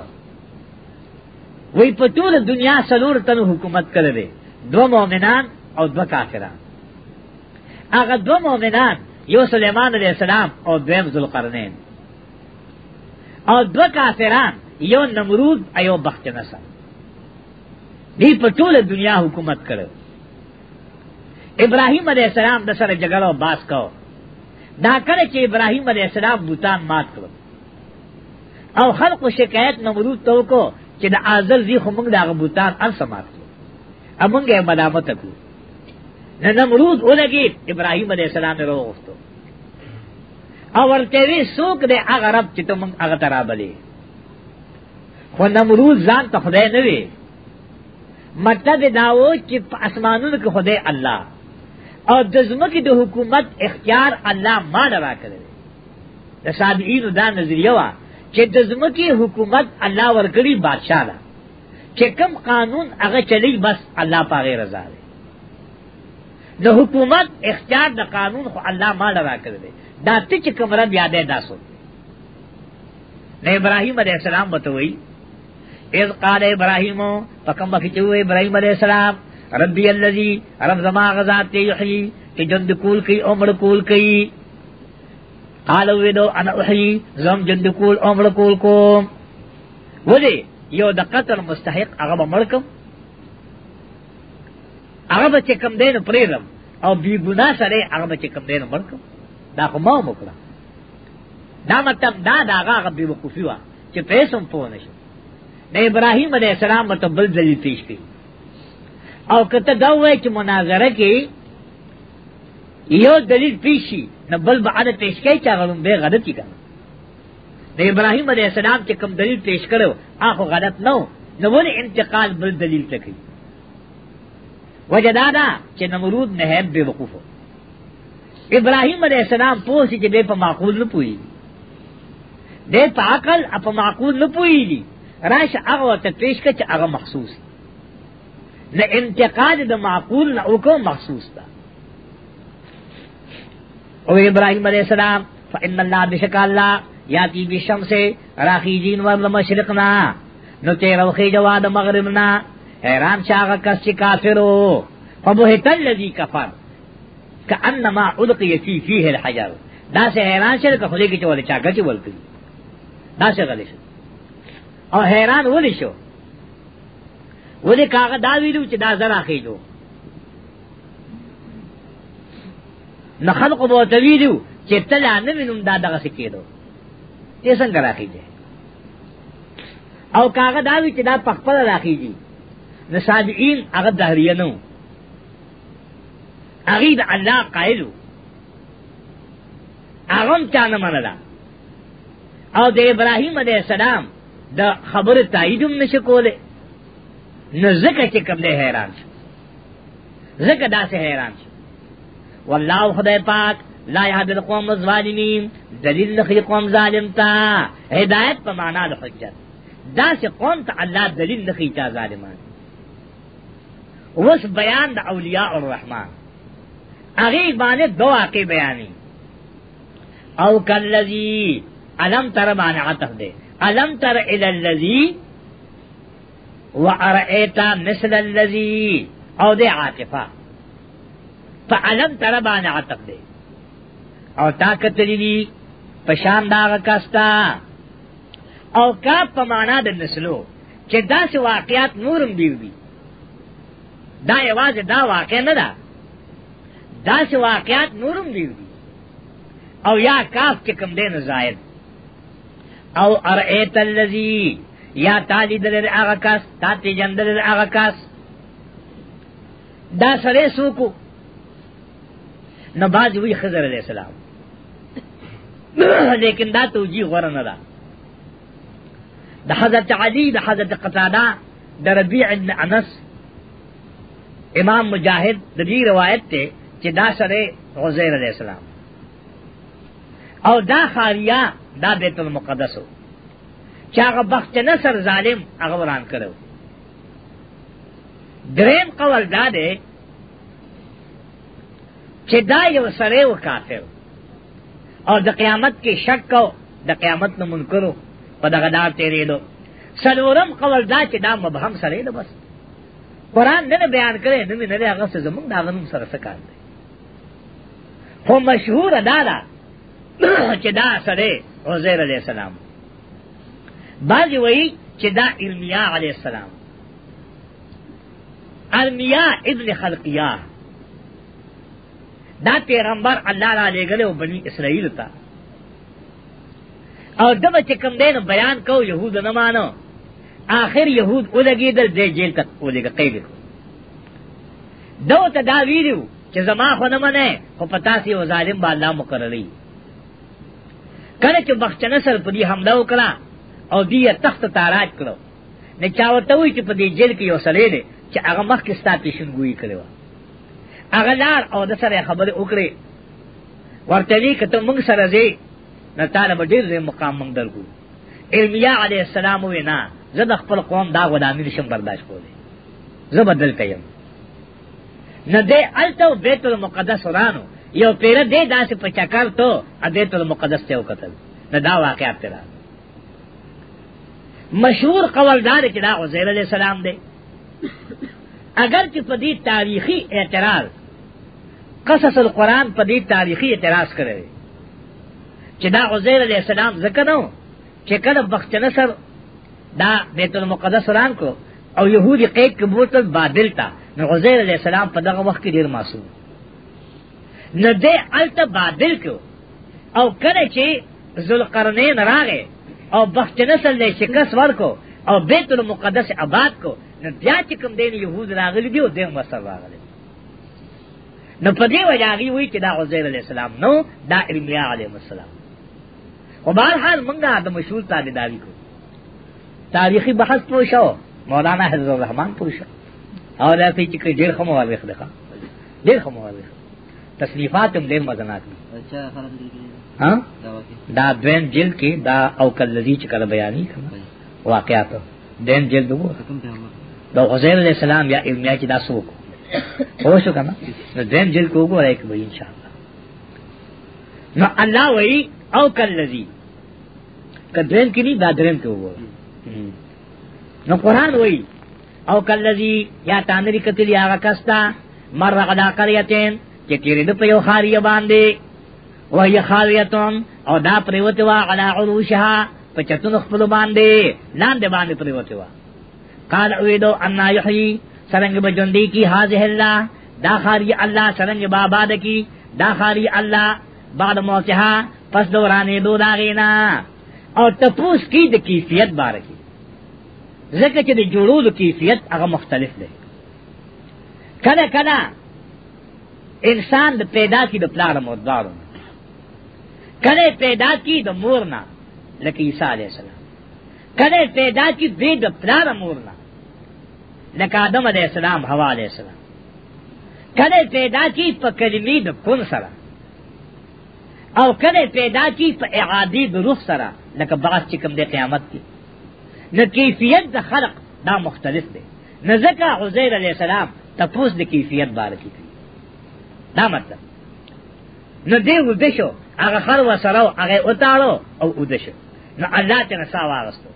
وی په ټول دنیا سلور تن حکومت کړی دو مؤمنان او دو کافران هغه دو مؤمنان یو سلیمان علیہ السلام او دویم ذوالقرنین او دو کافران یو نمرود ایو بخت نصر دی په ټول دنیا حکومت کړو ابراہیم علیہ السلام د سره جګړه باس کو دا کړه چې ابراہیم علیہ السلام بوتان مات کړ او خلق شکایت نمرود تو کو چې د ازل زی خو موږ د بوتان ار سمات کړ امونګه ملامت کو نه نمرود ولګي ابراہیم علیہ السلام نه وروغتو او ورته وی سوک دې هغه رب چې ته موږ هغه ترابلې خو نمرود ځان ته خدای نه وی مطلب داو چې اسمانونو کې خدای الله او د ځمکې د حکومت اختیار الله ما نه راکړي د شادعینو دا نظریه وا چې د ځمکې حکومت الله ورګړي بادشاہ ده چې کم قانون هغه چلی بس الله پاغه رضا ده د حکومت اختیار د قانون خو الله ما نه راکړي دا ته چې کوم رب یادې تاسو نه ابراهيم عليه السلام وته وی اذ قال ابراهيم فكم بكيتو ابراهيم عليه السلام ربی الذی رب زما غزات یحیی چې جند کول کی عمر کول کی قال وینو انا احیی زم جند کول عمر کول کو ولی یو د قتل مستحق هغه مرکم هغه چې کم دین پریرم او بی ګنا سره هغه چې کم دین مرکم دا خو ما وکړه دا مطلب دا دا هغه بی وقوفی وا چې پیسم پونه شي د ابراهیم علیه السلام متبل ذلیل پیش کړي او کته دا وای چې مناظره کې یو دلیل پیشي نه بل به عادت پیش کوي چې غلون به غلطی کوي د ابراهیم علیه السلام چې کوم دلیل پیش کړو هغه غلط نه نو ول انتقال بل دلیل ته کوي وجدادا چې نمرود نه هب به وقوف ابراهیم علیه السلام پوښتې چې به په معقول نه پوي دې په عقل په معقول نه پوي راشه هغه ته پیش کړي چې هغه مخصوص دی نہ انتقاد د معقول نہ اوکو مخصوص تھا او ابراہیم علیہ السلام فإن اللہ بشک اللہ یاتی بشم سے راخی جین ور مشرقنا نو تیر وخی جواد مغربنا حیران شاغ کس چی کافرو فبہت اللذی کفر کانما ادقی فی فیہ الحجر دا سے حیران شر کہ خودی کی چولی چاکا چی بلکی دا سے غلی شو اور حیران ولی شو ولی کاغ دا ویلو چې دا زرا خېلو نه خلق بو ته ویلو چې تل نه وینم دا دغه سکیدو یې څنګه راخېږي او کاغ دا وی چې دا پخپل راخېږي نه صادقین هغه دهریه نو هغه د الله قائلو هغه چانه منلا او د ابراهیم علیه السلام د خبره تاییدوم نشکوله نو زکه چې کوم دی حیران شو زکه داسې حیران شو والله خدای پاک لا یهد القوم الظالمین دلیل لخی قوم ظالم تا هدایت په معنا د حجت داسې قوم ته الله دلیل لخی تا ظالمان اوس بیان د اولیاء الرحمن هغه باندې دوه واقع بیانې او کلذی علم تر معنی عطف دے علم تر الی الذی وارئیتا مثل اللذی او دے عاطفہ فعلم تربان عطف دے او طاقت لیلی پشان داغ کستا او کا پمانا د نسلو چې دا سی واقعات نورم دیو بی دا یواز دا واقع نه دا دا سی واقعات نورم دیو بی او یا کاف چې کم دین زائد او ارئیت اللذی یا تا لیدل هغه کس تا تی جندل هغه کس دا سره سوکو نو باز وی خضر علیہ السلام لیکن دا توجی غره نه دا د حضرت علی د حضرت قتاده د ربیع بن انس امام مجاہد د دې روایت ته چې دا سره عزیر علیہ السلام او دا خاریه دا بیت المقدس ہو چاغه بخت نصر ظالم هغه وران کړو دریم قول دا دی چې دا یو سره و کافر او د قیامت کې شک کو د قیامت نه منکرو په دغه دار تیرې دو سلورم قول دا چې دا مبهم سره ده بس قران نه بیان کړي نه نه هغه څه زمونږ دا غنوم سره څه کار دی خو مشهور ادا ده چې دا سره عزیر علیہ السلام بعض وی چې دا ارمیا علی السلام ارمیا ابن خلقیا دا پیغمبر الله را لګل او بنی اسرائیل ته او دغه چې کوم دین بیان کو يهود نه مانو آخر يهود ولګیدل د جیل ته ولګ قید دو ته دا ویلو چې زما خو نه منه خو پتا سي او ظالم با الله مقرري کله چې بخت نصر په دې حمله وکړه او دی تخت تاراج کړو نه چاوته وی چې په دې جیل کې یو سړی دی چې هغه مخ کې ستا پیشنګوئی کړو هغه لار او د سره خبره وکړي ورته وی کته موږ سره ځي نه طالب ډیر مقام موږ درکو ارمیا علی السلام وینا زه د خپل قوم دا غلامی نشم برداشت کولی زه بدل کیم نه دې الته بیت المقدس ورانو یو پیر دې داسې په چکر ته ا بیت المقدس ته وکتل نه دا واقعیت راځي مشهور قول دار چې دا عزیر علیہ السلام دی اگر چې په دې تاریخي اعتراض قصص القرآن په دې تاریخي اعتراض کړی چې دا عزیر علیہ السلام ذکر نو چې کله بخت نصر دا بیت المقدس ران کو او يهودي قید کبوتل بادل تا نو عزیر علیہ السلام په دغه وخت کې ډیر معصوم نه دې الته بادل کو او کله چې ذوالقرنین راغی او بخت نسل دے شکست ورکو او بیت المقدس آباد کو نو بیا چې کوم دین يهود راغلي دی او دیم وسر راغلي نو په دې وجاغي وی چې دا عزير عليه السلام نو دا ارمیا عليه السلام او بهرحال موږ د مشهور تابعداري کو تاریخي بحث پوه شو مولانا حضرت الرحمن پوه شو او دا چې کې ډېر خمو والے خلک ډېر خمو والے تصنیفات هم ډېر مزناک دي اچھا خلک دي دا دویم جلد کې دا او کلذي چې کله بیانې کړه واقعات دویم جلد وو دا حسین علیہ السلام یا ابن چې دا سوق هو شو کنه نو دویم جلد کو وګورئ کې به ان شاء الله نو الله وی او کلذي کدرین کې نه دا درین کې وګورئ نو قران وی او کلذي یا تانری کتلی هغه کستا مرغ دا قريتين چې تیرې د په یو خاریه باندې وهي خاویتون او دا پریوتی وا علا عروشها پچتون خپلو باندې لاندې باندې پریوتی وا قال اویدو انا یحیی سرنگ بجندی کی حاضح اللہ دا خاری اللہ سرنگ باباد کی دا خاری اللہ بعد موتها پس دورانے دو داغینا او تپوس کی د کیفیت بارکی ځکه چې د جوړو د کیفیت هغه مختلف دی کله کله انسان د پیدا کی د پلار مودارونه کله پیدا کی د مورنا لکه عیسی علیہ السلام کله پیدا کی دوی د پلار مورنا لکه آدم علیہ السلام حوا علیہ السلام کله پیدا کی په کلمې د کون سره او کله پیدا کی په اعادی د روح سره لکه بعض چې کوم د قیامت کې نو کیفیت د خلق دا مختلف دی نو ځکه عزیر علیہ السلام تپوس د کیفیت بار کی دا مطلب نو دی وبښو هغه خر وسره هغه اتاړو او ودشه نو الله ته رسا واغستو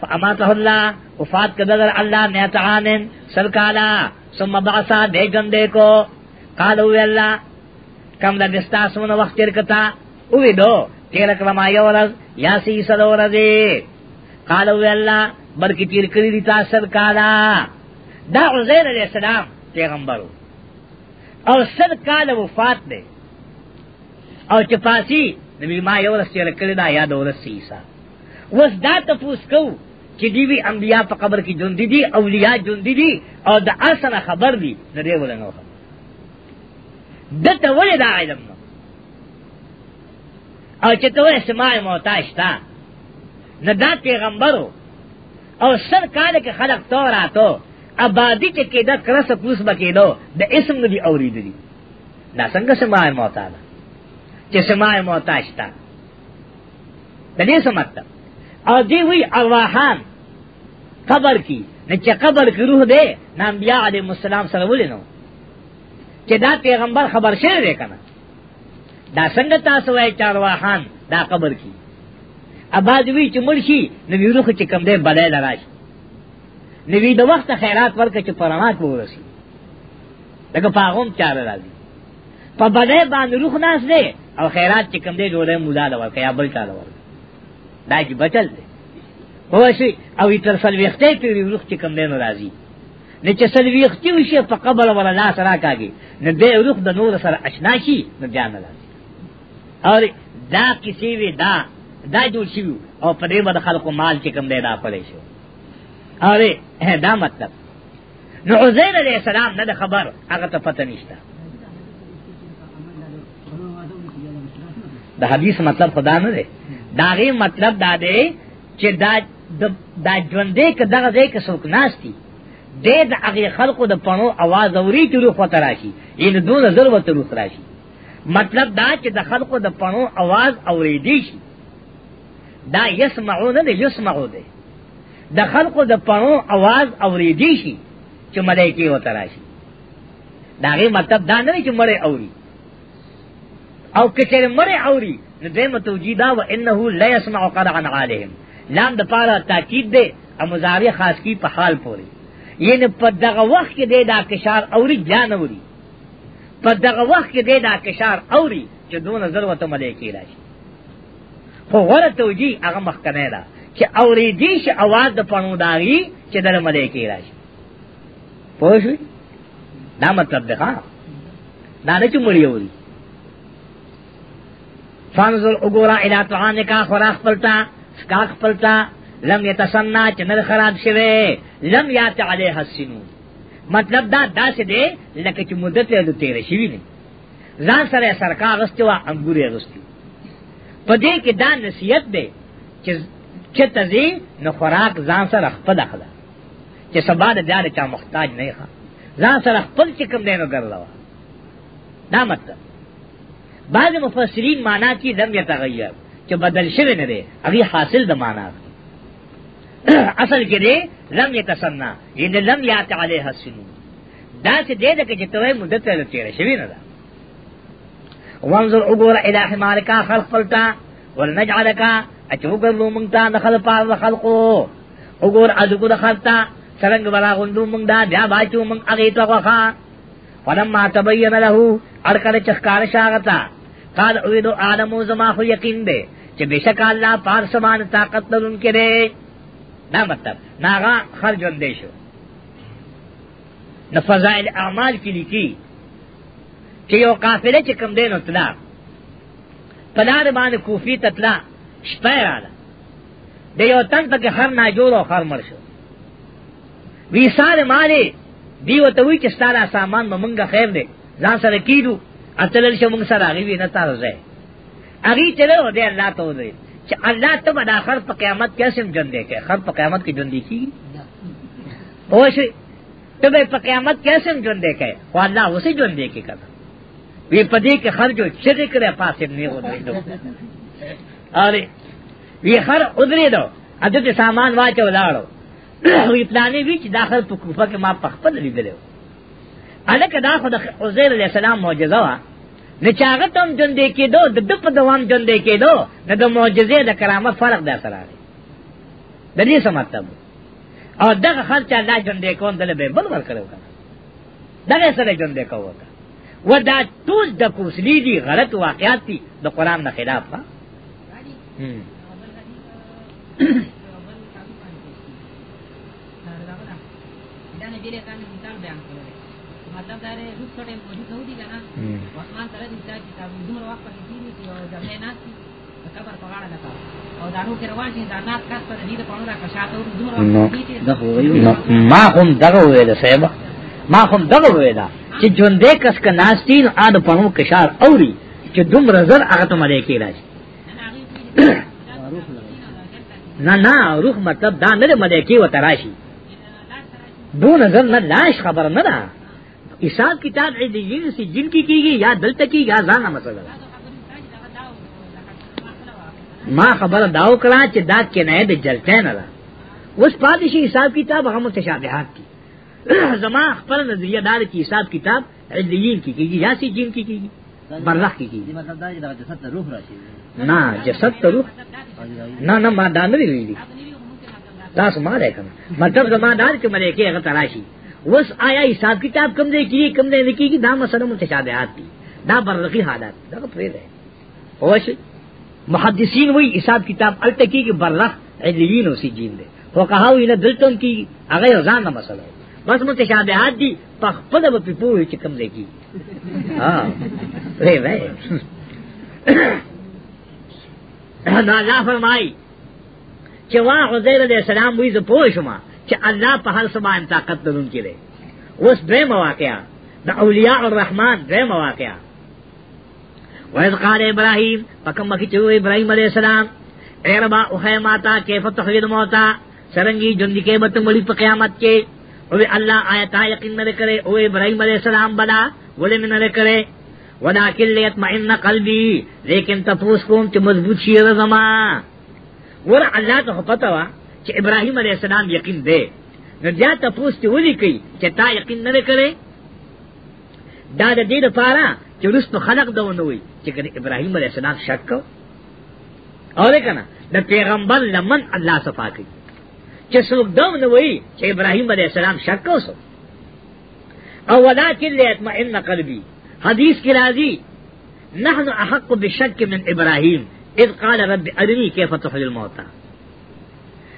فاماته الله وفات کدر الله نه تعانن سرکالا ثم بعثا بیگندے کو قالو الله کم لبستا سونه وخت تیر کتا وې دو تیر کلمه یو ورځ یا سی سره ورځې قالو الله برکی تیر کړی دي تاسو سرکالا دا عزیر علیہ السلام پیغمبرو او سرکاله وفات دی او چې فاسی نبی ما یو رس چې کړی دا یاد ورس سیسا وس دا تفوس کو چې دی وی انبیا په قبر کې جون دي دي اولیاء جون دي دي او د اصل خبر دي نه دی ولنه دته ولې دا علم او چې ته اسماء موتاش تا نه دا پیغمبرو او سر کال کې خلق تو راتو آبادی کې کېدا کرس پوس بکېدو د اسم دی اوریدلی دا څنګه سماع موتا ده چې سماع محتاج تا د دې سمات او دی وی ارواحان قبر کی نه چې قبر کی روح دی نه انبیاء علیه السلام سره ولینو چې دا پیغمبر خبر شه دی کنه دا څنګه تاسو وای چې ارواحان دا قبر کی اباز وی چې مرشي نو ویروخ چې کم دی بدای لراش نو وی د وخت خیرات ورکړه چې پرمات وورسی لکه پاغوم چاره راځي په بدای باندې روح ناس دی او خیرات چې کوم دی جوړه مولا دا ورکه یا بل چاله ورکه دا چې بچل دی هو شي او تر سلويختې ته روح چې کوم دی نو راځي نه چې سلويختې وشي په قبر ولا لا سره کاږي نه دې روح د نور سره آشنا شي نو ځان راځي او دا کسی وی دا دا جوړ شي او په دې باندې خلکو مال چې کوم دی دا پړې شو اره دا مطلب نو عزیر علیہ السلام نه خبر هغه ته پته نشته د حدیث مطلب خدا نه دی دا غي مطلب دا دی چې دا دا ژوندې کې دغه ځای کې څوک ناشتي د دې هغه خلقو د پڼو आवाज اوري چې روح وته راشي یې دون ضرورت روح راشي مطلب دا چې د خلقو د پڼو आवाज اوري دي شي دا يسمعون نه يسمعون دي د خلقو د پڼو आवाज اوري دي شي چې ملایکی وته راشي دا غي مطلب دا نه چې مړې اوري او کچر مر عوری نو دیم توجیدا و انه لا يسمع قرعا علیہم لام د پارا تاکید دے او مضارع خاص کی په حال پوری یعنی په دغه وخت کې دے دا کشار اوری جان اوری په دغه وخت کې دے دا کشار اوری چې دون نظر وته ملایکی راشي خو غره توجی هغه مخکنه ده چې اوری دی ش اواز د پانو داغي چې در ملایکی راشي پوه شو دا مطلب ده ها دا نه چې مړی اوری فانظر اگورا الى طعان کا خوراک پلتا سکاک پلتا لم یتسنا چنر خراب شوے لم یات علیہ السنون مطلب دا دا سے دے لکه چې مدت له تیرې شوی نه ځان سره سرکا غستې وا انګوري غستې په دې کې دا نصیحت دی چې چې تزي نو خوراک ځان سره خپل اخلا چې سبا د بیا چا محتاج نه ښه ځان سره خپل چې کوم دی نو ګرځاوه دا مطلب بعض مفسرین معنا کی لم یتغیر چې بدل شوی نه دی هغه حاصل د معنا اصل کې دی لم یتسنا یعنی لم یات علیها سنو دا چې دې د کې توې مدت ته تیر شوی نه دا وانظر وګور الہ مالک خلق فلتا ولنجعلک اچوګر لو مونږ ته دخل پاره خلقو وګور اذګو دخلتا څنګه ولا غوندو مونږ دا بیا باچو مونږ هغه ته وخا فلما تبین له ارکل چخکار شاغتا قال اویدو عالم زما خو یقین دے چې بشک الله پاک سبحانه طاقت لرونکي دی دا مطلب ناغا خرج اندے شو نو فضائل اعمال کی لکی چې یو قافله چې کم دین اطلاع پلار باندې کوفی تطلا شپه رااله د یو تن پکې هر ناجور او خر مر شو وی سال مالی دیو ته وی چې ستاره سامان ممنګه خیر دی ځان سره کیدو اتلل شو موږ سره هغه وینه تاسو زه هغه چلو دې الله ته وځي چې الله ته به اخر په قیامت کې سم جون دی کې خر په قیامت کې جون دی کی او شي ته به په قیامت کې سم جون دی کې او الله اوسه جون دی کې کړه وی پدې کې خر جو شرک لري پاسه نه ودی دو اره وی خر ادری دو اته سامان واچو لاړو وی پلانې وی چې داخل په کوفه کې ما پخپل لیدلو الکه دا خو د عزیر علی السلام معجزه وا نه چاغتم جون دې کېدو د دپ دوام جون دې کېدو نه د معجزې د کرامت فرق در سره دی د دې سمته او دغه خرچ الله جون دې کوم دل به بل ور کړو دغه سره جون دې کوو و دا ټول د کوسلی دي غلط واقعات دي د قران نه خلاف ها مطلب دا دی هیڅ څه موجود نه دی کنه وسمان سره دې چې دا دومره وخت پکې تیر شي او دا نه ناسي قبر په غاړه لکه او دانو کې روان شي دا نات کس په دې په اړه کښاته ور دومره ما هم دغه ویل صاحب ما هم دغه ویل چې جون دې کس ک ناستین اډ پنو کشار اوري چې دومره زر هغه ته ملي کې راځي نه نه روح مطلب دا نه ملي کې وته راشي دون زر نه لاش خبر نه ده حساب کتاب علیین سے جن کی کی گی یا دل تک کی یا زانا مسئلہ ما خبر داو کرا چې دا کنایه د جلتین را اوس پادشي حساب کتاب هغه متشابهات کی زما خپل نظریه دار کی حساب کتاب علیین کی کیږي یا سی جن کی کیږي برزخ کی کیږي مطلب دا چې د جسد روح راشي نه جسد روح نه نه ما دا نه ویلي تاسو ما راکنه مطلب زما دار چې ملکه هغه تراشي وس آیا حساب کتاب کم دے کی کم دے کی دا مسئلہ متشابہات دی دا برزخی حالات دا پرید ہے وش محدثین وہی حساب کتاب التکی کی برزخ علیین اسی جین دے وہ کہا ہوئی نہ دلتم کی اگے ازان نہ مسئلہ ہے بس متشابہات دی پخپد و پپو چ کم دے کی ہاں لے بھائی نا فرمائی کہ واہ عزیر علیہ السلام وی ز پوشما اللہ پہل سمان طاقت کے دے اس مواقع دا اولیاء الرحمان بے مواقع قال ابراہیم پکم ابراہیم علیہ السلام اے ربا اخی ماتا ایربا موتا سرنگی جندی کے بت مڑی قیامت کے اوے اللہ آیتا یقین نہ رکرے اوے ابراہیم علیہ السلام بلا ولی بول رکرے کرے لیت معنی قلبی لیکن تفوس مضبوط شیر زمان ورہ اللہ تو پتہ چې ابراهیم علیه السلام یقین دی نو بیا تاسو ته ولي کوي چې تا یقین نه کړې دا د دې لپاره چې رسو خلق دونه وي چې کله ابراهیم علیه السلام شک اور کنه د پیغمبر لمن الله صفا کوي چې څوک دونه وي چې ابراهیم علیه السلام شک وسو او ولا کله اطمئن قلبي حدیث کې راځي نحن احق بشک من ابراهیم اذ قال رب ارني كيف تحيي الموتى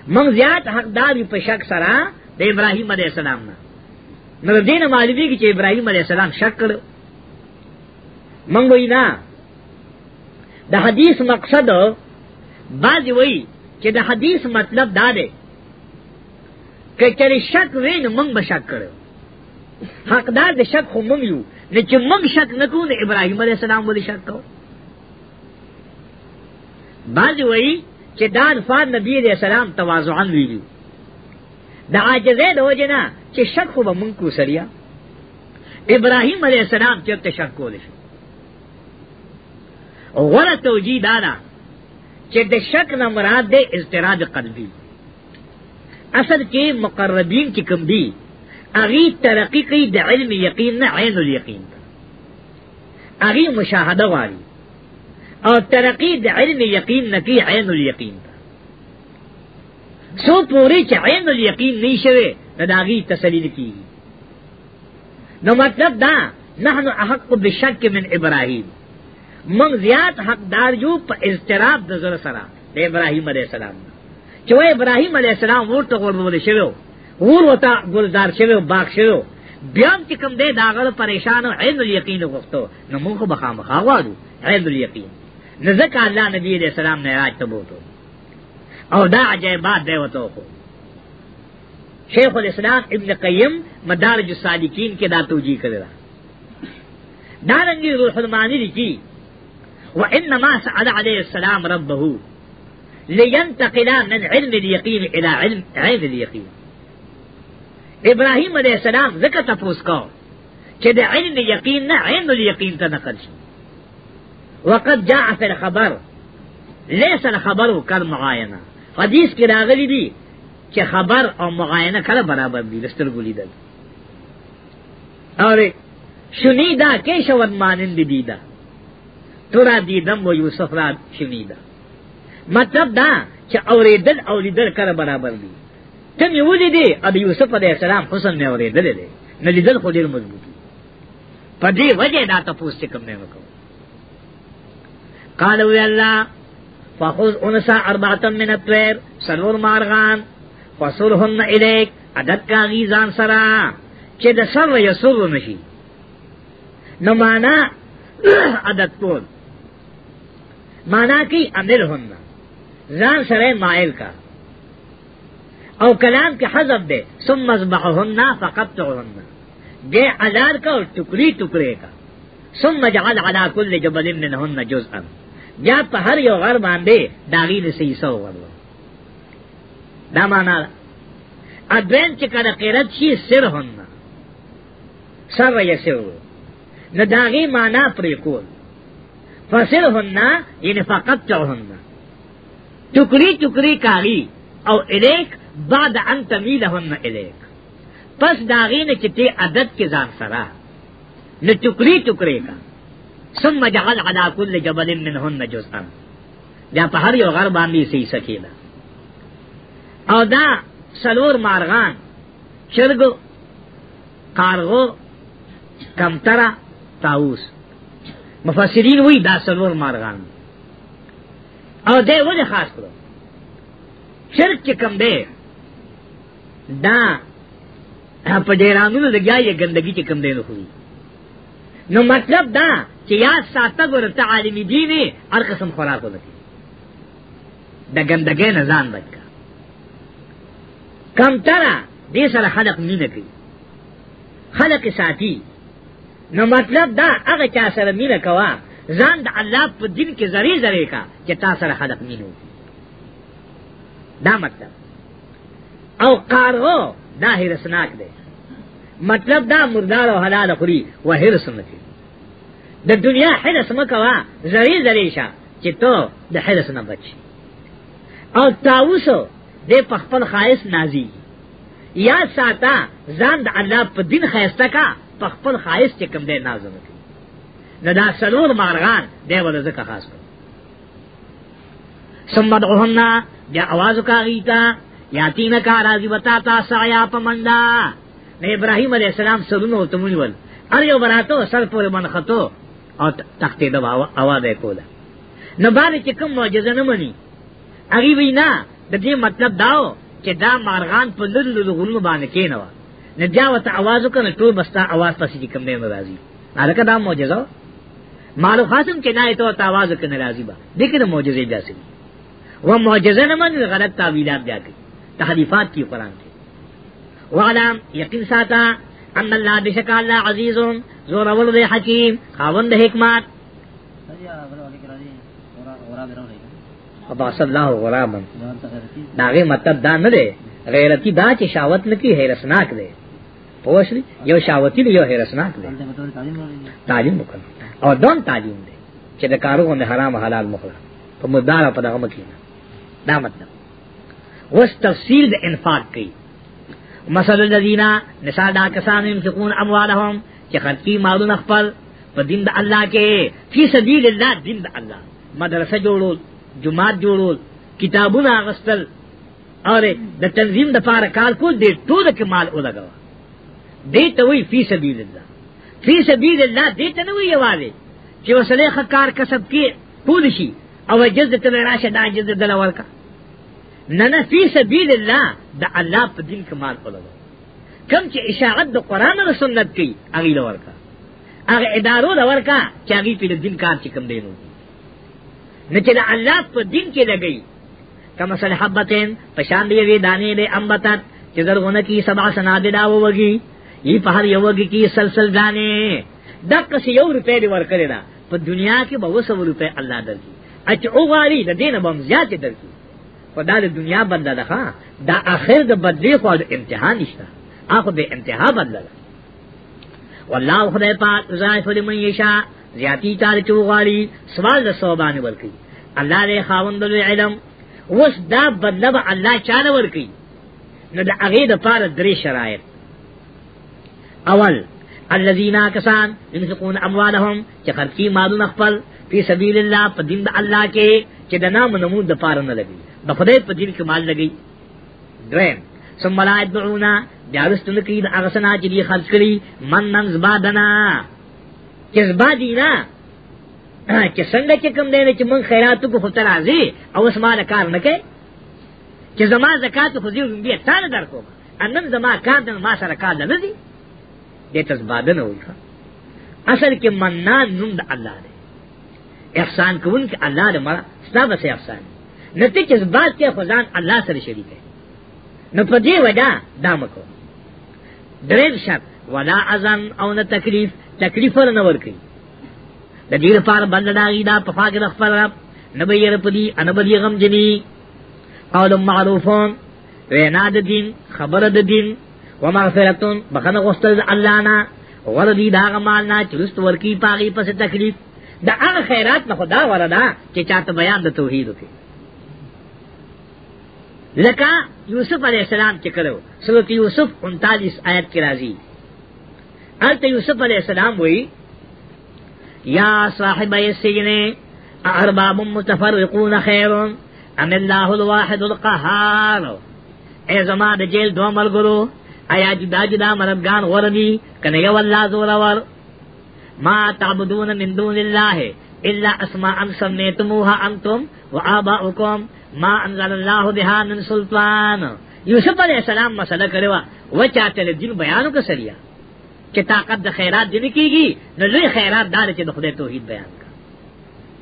من زیات حقدار یو په شک سره د ابراهیم علیه السلام نه نو دینه معلومی کی چې ابراهیم علیه السلام شک کړ منګوی نه د حدیث مقصد باز وی چې د حدیث مطلب دا دی که چېرې شک وین منګ به شک کړ حقدار د شک خو منګ یو نه چې منګ شک نکوه د ابراهیم علیه السلام ولې شک کو باز وی چې دا الفاظ نبی علیہ السلام تواضعا ویلو دا عاجزه د وجنا چې شک خو به مونږ کو سریا ابراهیم علیہ السلام چې ته شک کول شي او غره توجیه دا چې د شک نه مراد د اضطراب قلبي اصل کې مقربین کې کم دي اغي ترقیقی د علم یقین نه عین الیقین اغي مشاهده غواړي اور ترقی د علم یقین نکی عین الیقین سو پوری چې عین الیقین نه شوه نداغي تسلیل کی نو مطلب دا نحن احق بشک من ابراهیم من زیات حقدار یو په اضطراب د زړه سره د ابراهیم علیه السلام چې و ابراهیم علیه السلام ورته ورول شوی ور وتا ګلدار شوی باغ شوی بیا چې کوم دې داغه پریشان او عین الیقین وغوښتو نو موږ به خامخا وادو عین الیقین نزک اللہ نبی علیہ السلام نے راج تبوتو او دا عجائبات دے وتو خو شیخ الاسلام ابن قیم مدارج السالکین کے دا توجی کرے دا دارنگی روح المانی لکی وانما سعد علیہ السلام ربہو لینتقلا من علم اليقین الى علم عین اليقین ابراہیم علیہ السلام ذکر تفوس کو چھے دے علم یقین نہ عین الیقین تا نقل شو وقد جاء فی الخبر لیس الخبر کل معاینه حدیث کې راغلی دی چې خبر او معاینه کله برابر دي لستر ګولې ده اور شنیدا کیشون مانند دیدا تورا دیدم و یوسف را شنیدا مطلب دا چې اوریدل اوریدل کله برابر دي تم یو لیدې اب یوسف علیہ السلام حسن نه اوریدل دي نه لیدل خو ډیر مضبوطي په دې وجه دا تاسو کوم نه وکړو قال وی الله فخذ انسا اربعه من الطير سنور مارغان فصلهن اليك عدد کا غیزان سرا چې د سر یو سر نشي نو معنا عدد کول معنا کی امر هن ځان سره مائل کا او کلام کې حذف ده ثم ذبحهن فقطعهن دے علار کا اور ٹکڑی ٹکڑے کا ثم جعل على كل جبل منهن جزءا یا په هر یو غر باندې داغي د سیسو ورلو دا معنا ادوین چې کله قرت شي سر هن سر یې سر نه داغي معنا پرې کول فسر هن یعنی فقط چو هن ټوکري ټوکري کاری او الیک بعد ان تمیلهن الیک پس داغي نه چې ته عادت کې ځان سره نه ټوکري ټوکري کا ثم جعل على كل جبل منهن جزءا بیا په هر یو غر باندې سي سکیلا او دا سلور مارغان چرګو کارغو کمترا تاوس مفسرین وی دا سلور مارغان او دې ولې خاص کړو شرک کم دی دا په ډیرانو لګیا یې ګندګي چې کم دی نه خوړي نو مطلب دا چې یاد ساته ګور ته عالم دیني هر قسم خوراک ونکي د ګندګۍ نه ځان بچا کم ترا دې سره خلق مینه کوي خلق ساتي نو مطلب دا هغه چا سره مینه کوا ځان د الله په دین کې زری زری کا چې تا سره خلق مینه دا مطلب او قارو دا هرسناک دی مطلب دا مردار او حلال خوري و هرس نکي د دنیا حرس مکوا زری زری شه چې ته د حرس نه بچ او تاوسو د پخپل خایس نازي یا ساته ځان د الله په دین خایسته کا پخپل خایس چې کم دی نازم کی نه دا سلور مارغان دی ول زکه خاص کو ثم دعوهن بیا आवाज کا غیتا یاتین کا راضی بتا تا سایا پمندا نه ابراهيم عليه السلام سرونه او تمونول ار یو براتو سر پورې باندې خطو او تختې د اواز یې کوله نو باندې چې کوم معجزه نه مني هغه وینا د دې مطلب داو چې دا مارغان په لړل د غلم باندې کېنو نه بیا وته आवाज وکړ ټول بستا आवाज پسې کوم نه راځي هغه دا معجزه مالو خاصم چې نه ته आवाज وکړ راځي با دغه معجزه بیا سي و معجزه نه مني غلط تعبیرات بیا کوي تحریفات کی قرآن کی وعلم یقین ساتا ان اللہ بشک اللہ عزیز زور اول دے حکیم خاوند حکمت اباس اللہ غلام داغه مطلب دا نه دی غیرتی دا چې شاوت لکی هیرسناک دی پوښ یو شاوتی دی یو هیرسناک دی تعلیم وکړه او دون تعلیم دی چې د کارونه حرام حلال مخله په مدار په دغه مکینه دا مطلب وس تفصیل د انفاق کوي مثل الذین مثال دا کسان ينفقون اموالهم چې خرچي مالونه خپل په دین د الله کې فی سبیل الله دین د الله مدرسه جوړول جماعت جوړول کتابونه اغستل اور د تنظیم د پاره کار کول دې ټول کې مال ولګوا دې ته وی فی سبیل الله فی سبیل الله دې ته نه وی یوازې چې وسله کار کسب کې پوه شي او جز ته راشه دا جز دل ورکا نه نه فی سبیل الله د الله په دین کې مال ولګو کم چې اشاعت د قران او سنت کوي هغه لور کا هغه ادارو لور کا چې هغه په دین کار چې کم دینو نه چې د الله په دین کې لګي کما صلحبتین پشان دی وی دانې له امبتت چې درونه کی سبع سنادې دا وږي یی په هر یو وږي کی سلسل دانې دک سی یو روپے دی ورکړه په دنیا کې به وسو روپے الله درکې اچ او غالي د دینه بم زیات درکې خدا د دنیا بدله ده ها دا اخر د بدلی خو د امتحان نشته اخو د امتحان بدله ده والله خدای پاک زای فل من یشا زیاتی تار چوغالی سوال د صوبان ورکی الله دې خاوند د علم وس دا بدله به الله چانه ورکی نو د هغه د پاره درې شرایط اول الذين كسان ينفقون اموالهم چې خرچي مالونه خپل په سبيل الله په دین د الله کې چې د نام نمود د پاره نه لګي د خدای په دین کې مال لګي دریم ثم لا يدعونا بیاوستن کی د هغه سنا چې دی خرج کړي من نن زبادنا کزبا دینا چې څنګه چې کوم دی چې مونږ خیرات کو خطر راځي او اسمان کار نه کوي چې زما زکات خو دې بیا تعالی درکو انن زما کار دن ما سره کار نه دی دې تزبادنه وکړه اصل کې منان نوم د الله دی احسان کوونکی الله دې مړه ستاسو احسان دی نو ته چې بات کې خدان الله سره شریک نو په دې وجہ دامکو درېم شرط ولا اذن او نه تکلیف تکلیف نه ورکي د دې لپاره باندې داغي دا په فاګ د خپل رب نبی ير پدی انبدی غم جنی قول معروفون وینا د دین خبر د دین و مغفرتون بخنه غوستل الله نه وردی دا غمال نه چرست ورکی پاغي پس تکلیف دا هغه خیرات نه خدا وردا چې چاته بیان د توحید وکړي لکه یوسف علیہ السلام چې کړو سورۃ یوسف 39 آیت کې راځي البته یوسف علیہ السلام وایي یا صاحب السجن ارباب متفرقون خیر ام الله الواحد القهار ای زما د جیل دوه ملګرو ایا جدا جدا مرګان غوردي کنه یو الله زور ور ما تعبدون من دون الله الا اسماء سميتموها انتم واباؤكم ما انزل الله بها من سلطان یوسف علیہ السلام مسئلہ کروا و چاہتے لے دین بیانو کا سریا کہ طاقت دا خیرات دن کی گی نلوی خیرات دارے چے دا خدای توحید بیان کا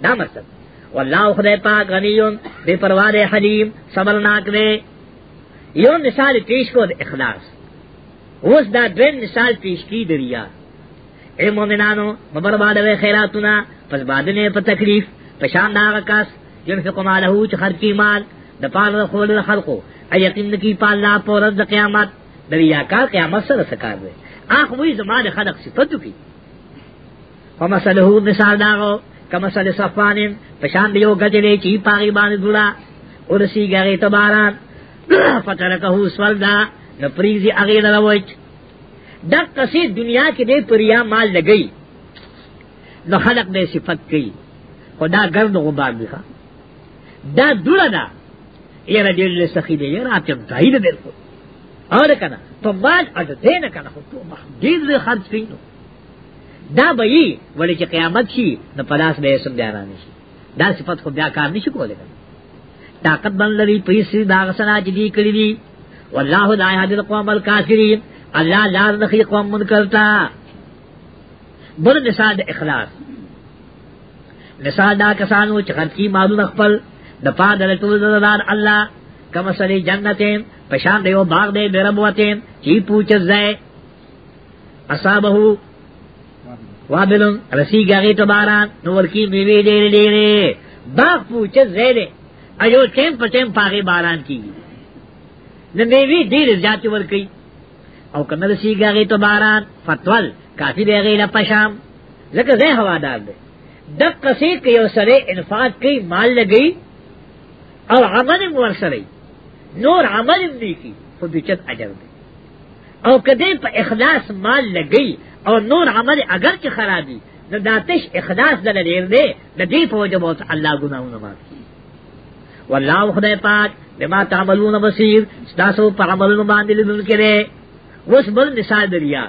دا مقصد واللہ خدای پاک غنیون بے پرواد حلیم صبرناک دے یو مثال پیش کو دا اخلاص اس دا دوین مثال پیش کی دریا اے مومنانو مبرباد وے خیراتنا پس بادنے پا تکلیف پشان دا غکاس ينفق ماله چې خرچي مال د پاره خول خلقو ای یقین کی پالا پورز د قیامت د ریاکار قیامت سره سکار دی اخ وی زمانه خلق صفاتو کی فمثله مثال داغو کمثل صفان پشان دیو گجلې چې پاغي باندې دړه ورسی غری تباران فترکه سولدا نو پریزی اغه لروچ دک کسی دنیا کې دې پریا مال لګئی نو خلق دې صفت کړي خدا ګرد غبار دی ښا دا دوله ده یره دې له سخی دې یره ته دایله بالکل اور کنه په مال اته دې نه کنه خو ته مخ دې دې خرج کینو دا به یې ولې چې قیامت شي نو پلاس به سم بیا رانه شي دا صفات خو بیا کار نشي کولای طاقت بن لري پیسې دا غسنا چې دې کړې دي والله لا يهدي القوم الكافرين الله لا يهدي قوم منکرتا بر نساد اخلاص نساد دا کسانو چې خرج کی مالو خپل د پاد له تو زدان الله کما سلی جنته پشان دیو باغ دے بربوته چی پوچ زے اصابه وابلن رسی گاغی تو باران نور کی میوی دے دے باغ پوچ زے دے ایو ٹیم پٹیم پاغی باران کی نہ میوی دیر زیات ور کی او کنا رسی گاغی تو باران فتول کافی دے غیلا پشام لکه زه هوادار دی د قصې کې یو سره انفاق کوي مال لګي او عمل ورسره نور عمل دی کی خو بچت اجر دی او کدی په اخلاص مال لګی او نور عمل اگر چې خرابي نو داتش اخلاص دل لري دی د دې په وجه بوت الله ګناونه معاف کی والله خدای پاک بما تعملون بصیر تاسو په عملونو باندې لیدل کړي اوس بل مثال دریا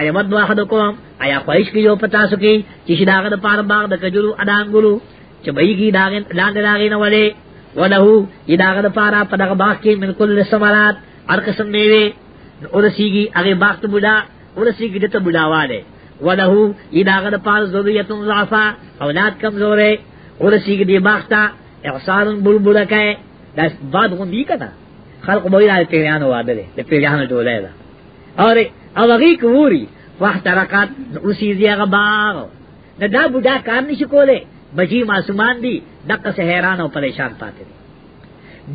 ایا مد واحدکم ایا خواهش کی یو پتا سکی چې شداغه د پاره باغ د کجورو ادانګلو چې بېګي داغه لاندې داغه نه وله ولہو یداغ دفارا پدغ باغ کی من کل سمرات ار قسم میوے ارسی گی اگے باغ تو بڑا ارسی گی دتا بڑا والے ولہو یداغ دفار ضروریتن ضعفا اولاد کمزور ہے ارسی گی دی باغ تا اعصار بلبلک ہے دا باد غندی کنا خلق بوئی دا پیریان وادلے دا پیریان جولے دا اور او اگی کوری وحت رکات ارسی زیغ باغ دا بڑا کار نشکولے بچی معصومان دی دقه سے حیران او پریشان پاتے دی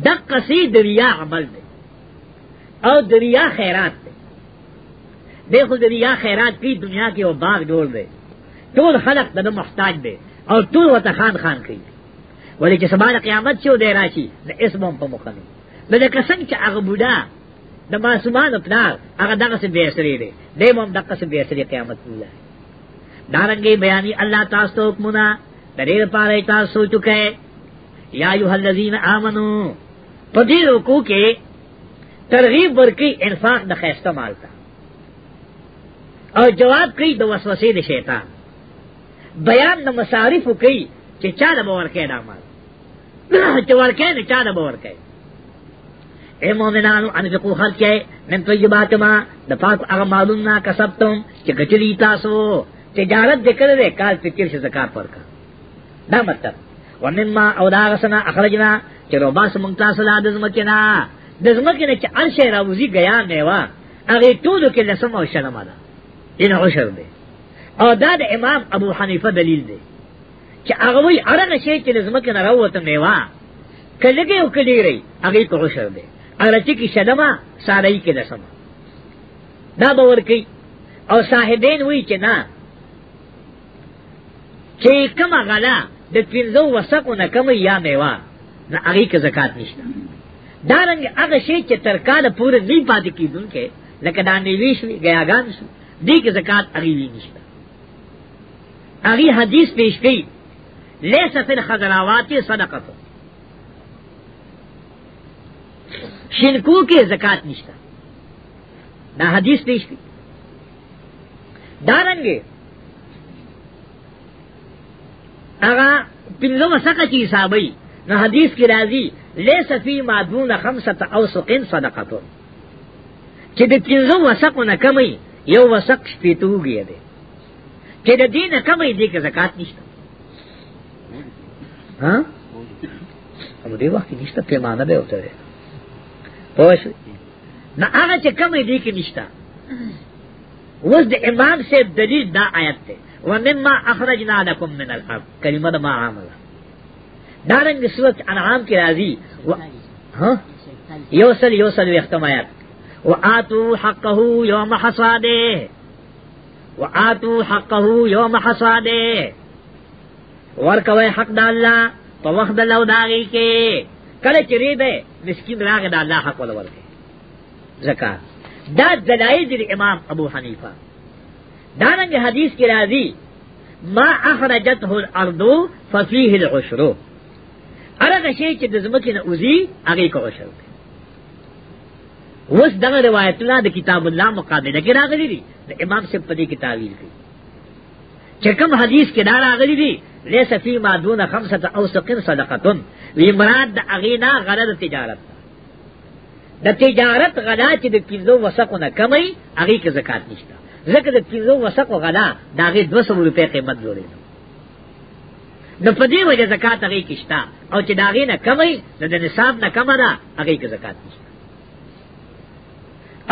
دقه سی دریا عمل دی او دریا خیرات دی دیکھو دریا خیرات کی دنیا کے وہ باغ جوڑ دے ټول خلق د محتاج دی او ټول وته خان خان کوي ولې چې سبا قیامت شو دی راشي د اسمم په مخ نه لکه کسن چې هغه بوډا د معصومان خپل هغه دغه څه به سری دی دیمم دغه څه به سری قیامت ویل دارنګي بیانې الله تاسو ته حکمونه دلیل پارے تا سو چکے یا یوہ الذین آمنو پدی رکو کے ترغیب ورکی انفاق دا خیستہ مالتا اور جواب کی دا وسوسی دا شیطان بیان دا مسارف مسارفو کئی چا دا بورکے دا مال چا ورکے دا چا دا بورکے اے مومنانو انفقو خل کے من طیبات ما دا پاک اغمالونا کسبتم چا گچری تاسو تجارت دے کر رہے کال پکر شزکار پر کا دا مطلب ومما او دا غسنا اخرجنا چې روباس مونږ تاسو لا د زمکنا د زمکنا چې ان شي راوزی غیا میوا هغه ټول کې لسم او شرم ده ان عشر دی او دا د امام ابو حنیفه دلیل دی چې هغه وی ارغه شی چې زمکنا راوته میوا کلهګه او کلیری هغه ته عشر دی هغه چې کې شلمه ساري کې لسم دا باور کوي او صاحبین وی چې نه چې کومه غلا د پینځو وسقونه کم یا میوا نه هغه کې زکات نشته دا رنګ هغه شی چې تر کال پورې نه پاتې کیدونکې لکه دا نیویش وی غیاګان شو دې کې زکات هغه وی نشته هغه حدیث پیش کړي لیس فی الخضراوات صدقه شینکو کې زکات نشته دا حدیث پیش کړي دارنګ هغه پنځمه سکه چې حسابي نو حدیث کې راځي لیس فی ما دون خمسه اوسقین صدقه چې د پنځو وسقونه کمی یو وسق شپېتوږي دی چې د دینه کمی دی کې زکات نشته ها هم دې وخت نشته پیمانه به وته پوه نه هغه چې کمی دی کې نشته وز د امام سے دلیل دا آیت ته ومما اخرجنا لكم من الارض کلمه ما عامل دارنګ سورۃ انعام کی راضی ها یوسل یوسل وختمات واتو حقه یوم حصاده واتو حقه یوم حصاده ورکوي حق د الله په وخت د لو داغي کې کله چې ریبه مسكين راغ د الله حق ولورکه زکات دا دلایل د امام ابو حنیفه دارنگ حدیث کی راضی ما اخرجت ہو اردو فصیح العشرو ارغ شی چې د زمکې نه اوزی هغه کو عشر وس دغه روایتونه د کتاب الله مقابله کې راغلي دي د امام سے پدی کی تعویل کی چکم حدیث کې دا راغلي دي لیس فی ما دون خمسه اوسق صدقه وی مراد د اغینا غرض تجارت د تجارت غلا چې د کیلو وسقونه کمی هغه کې زکات نشته ځکه د پیزو وسق غلا داغه 200 روپے قیمت جوړي نو په دې وجه زکات هغه کیشتا او چې داغه نه کمای نو د نصاب نه کم نه هغه کې زکات نشته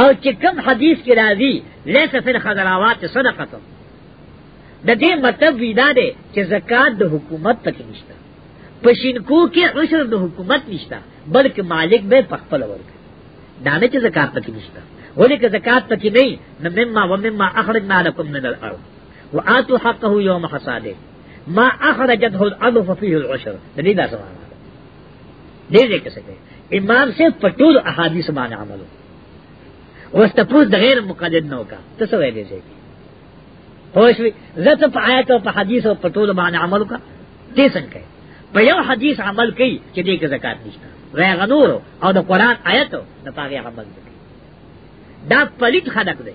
او چې کوم حدیث کې راځي لیسه فی الخضراوات صدقه د دې مطلب ویدا ده چې زکات د حکومت پکې نشته پښینکو کې عشر د حکومت نشته بلکې مالک به پخپل ورک دانه چې زکات پکې نشته ولی که زکات پکې نه نو مما و مما اخرجنا لكم من الارض واتوا حقه يوم حصاده ما اخرجته الارض ففيه العشر دې دا سوال دې دې کې څه امام سے پټول احادیث باندې عمل اوس تاسو د غیر مقلد نو کا تاسو ویلې شئ پوښ وی زته په آیت او په حدیث او په ټول باندې عمل کا دې څنګه په یو حدیث عمل کوي چې دې کې زکات نشته وای غنور او د قران آیت نه پاګه عمل کوي دا پلیت خلق دے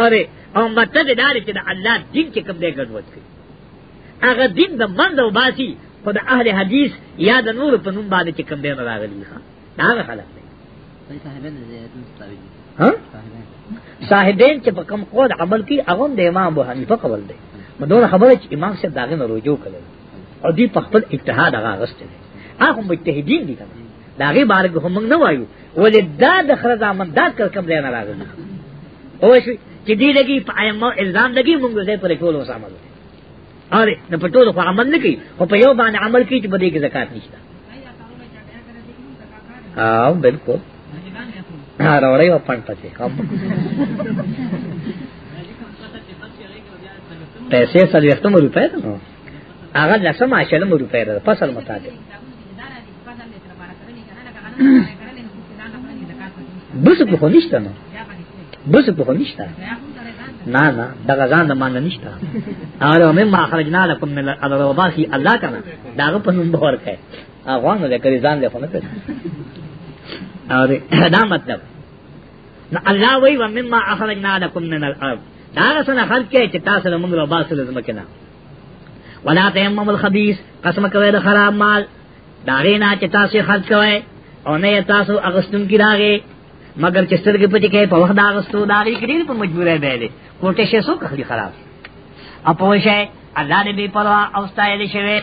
اور او مطلب دار چې د الله دین کې کوم دی ګډوډ کړي هغه دین د منځ او باسي خو د اهل حدیث یا د نور په نوم باندې چې کوم دی راغلی ښا دا هغه خلق دی صاحبین چې په کوم قول عمل کوي هغه د امام ابو حنیفه قول دی مدونه خبره چې امام صاحب داغه نه رجوع کړي او دی په خپل اجتهاد هغه غست دی هغه مجتهدین دي کنه داغی بارگ ہم منگ نو آئیو ولی دا دخر زامن دا کر کم لینا راگنا اوشوی چی دی لگی پا ایمو الزام لگی منگو زی پر اکولو سامل آرے نا پر طول خو عمل نکی خو پا یو بان عمل کی چی بدے کی زکاة نشتا آو بلکو روڑی و پن پچے پیسے سلویختم روپے دا آغا لسم آشلم روپے دا پسل مطابق بس په خو نشته نو بس په خو نشته نه نه دا غزان د مان نشته هغه مې ما خرجنا لكم من الارض باسی الله کنه داغه په نوم باور کړي هغه نو د کړي ځان له خونه کړي او دا مطلب نو الله وی و مما اخرجنا لكم من الارض دا غسن خلق کې چې تاسو له موږ له باسل زمکنه ولا تیمم الخبيث قسم کوي د خراب مال دا رینا چې تاسو خرج کوئ او نه تاسو اغستون کی راغې مگر چې سترګې پټې کې په وخت دا اغستو دا لري کړي په مجبورې به دي کوټه شې سو کړي خراب اپوشه الله دې په پروا او ستایل شوی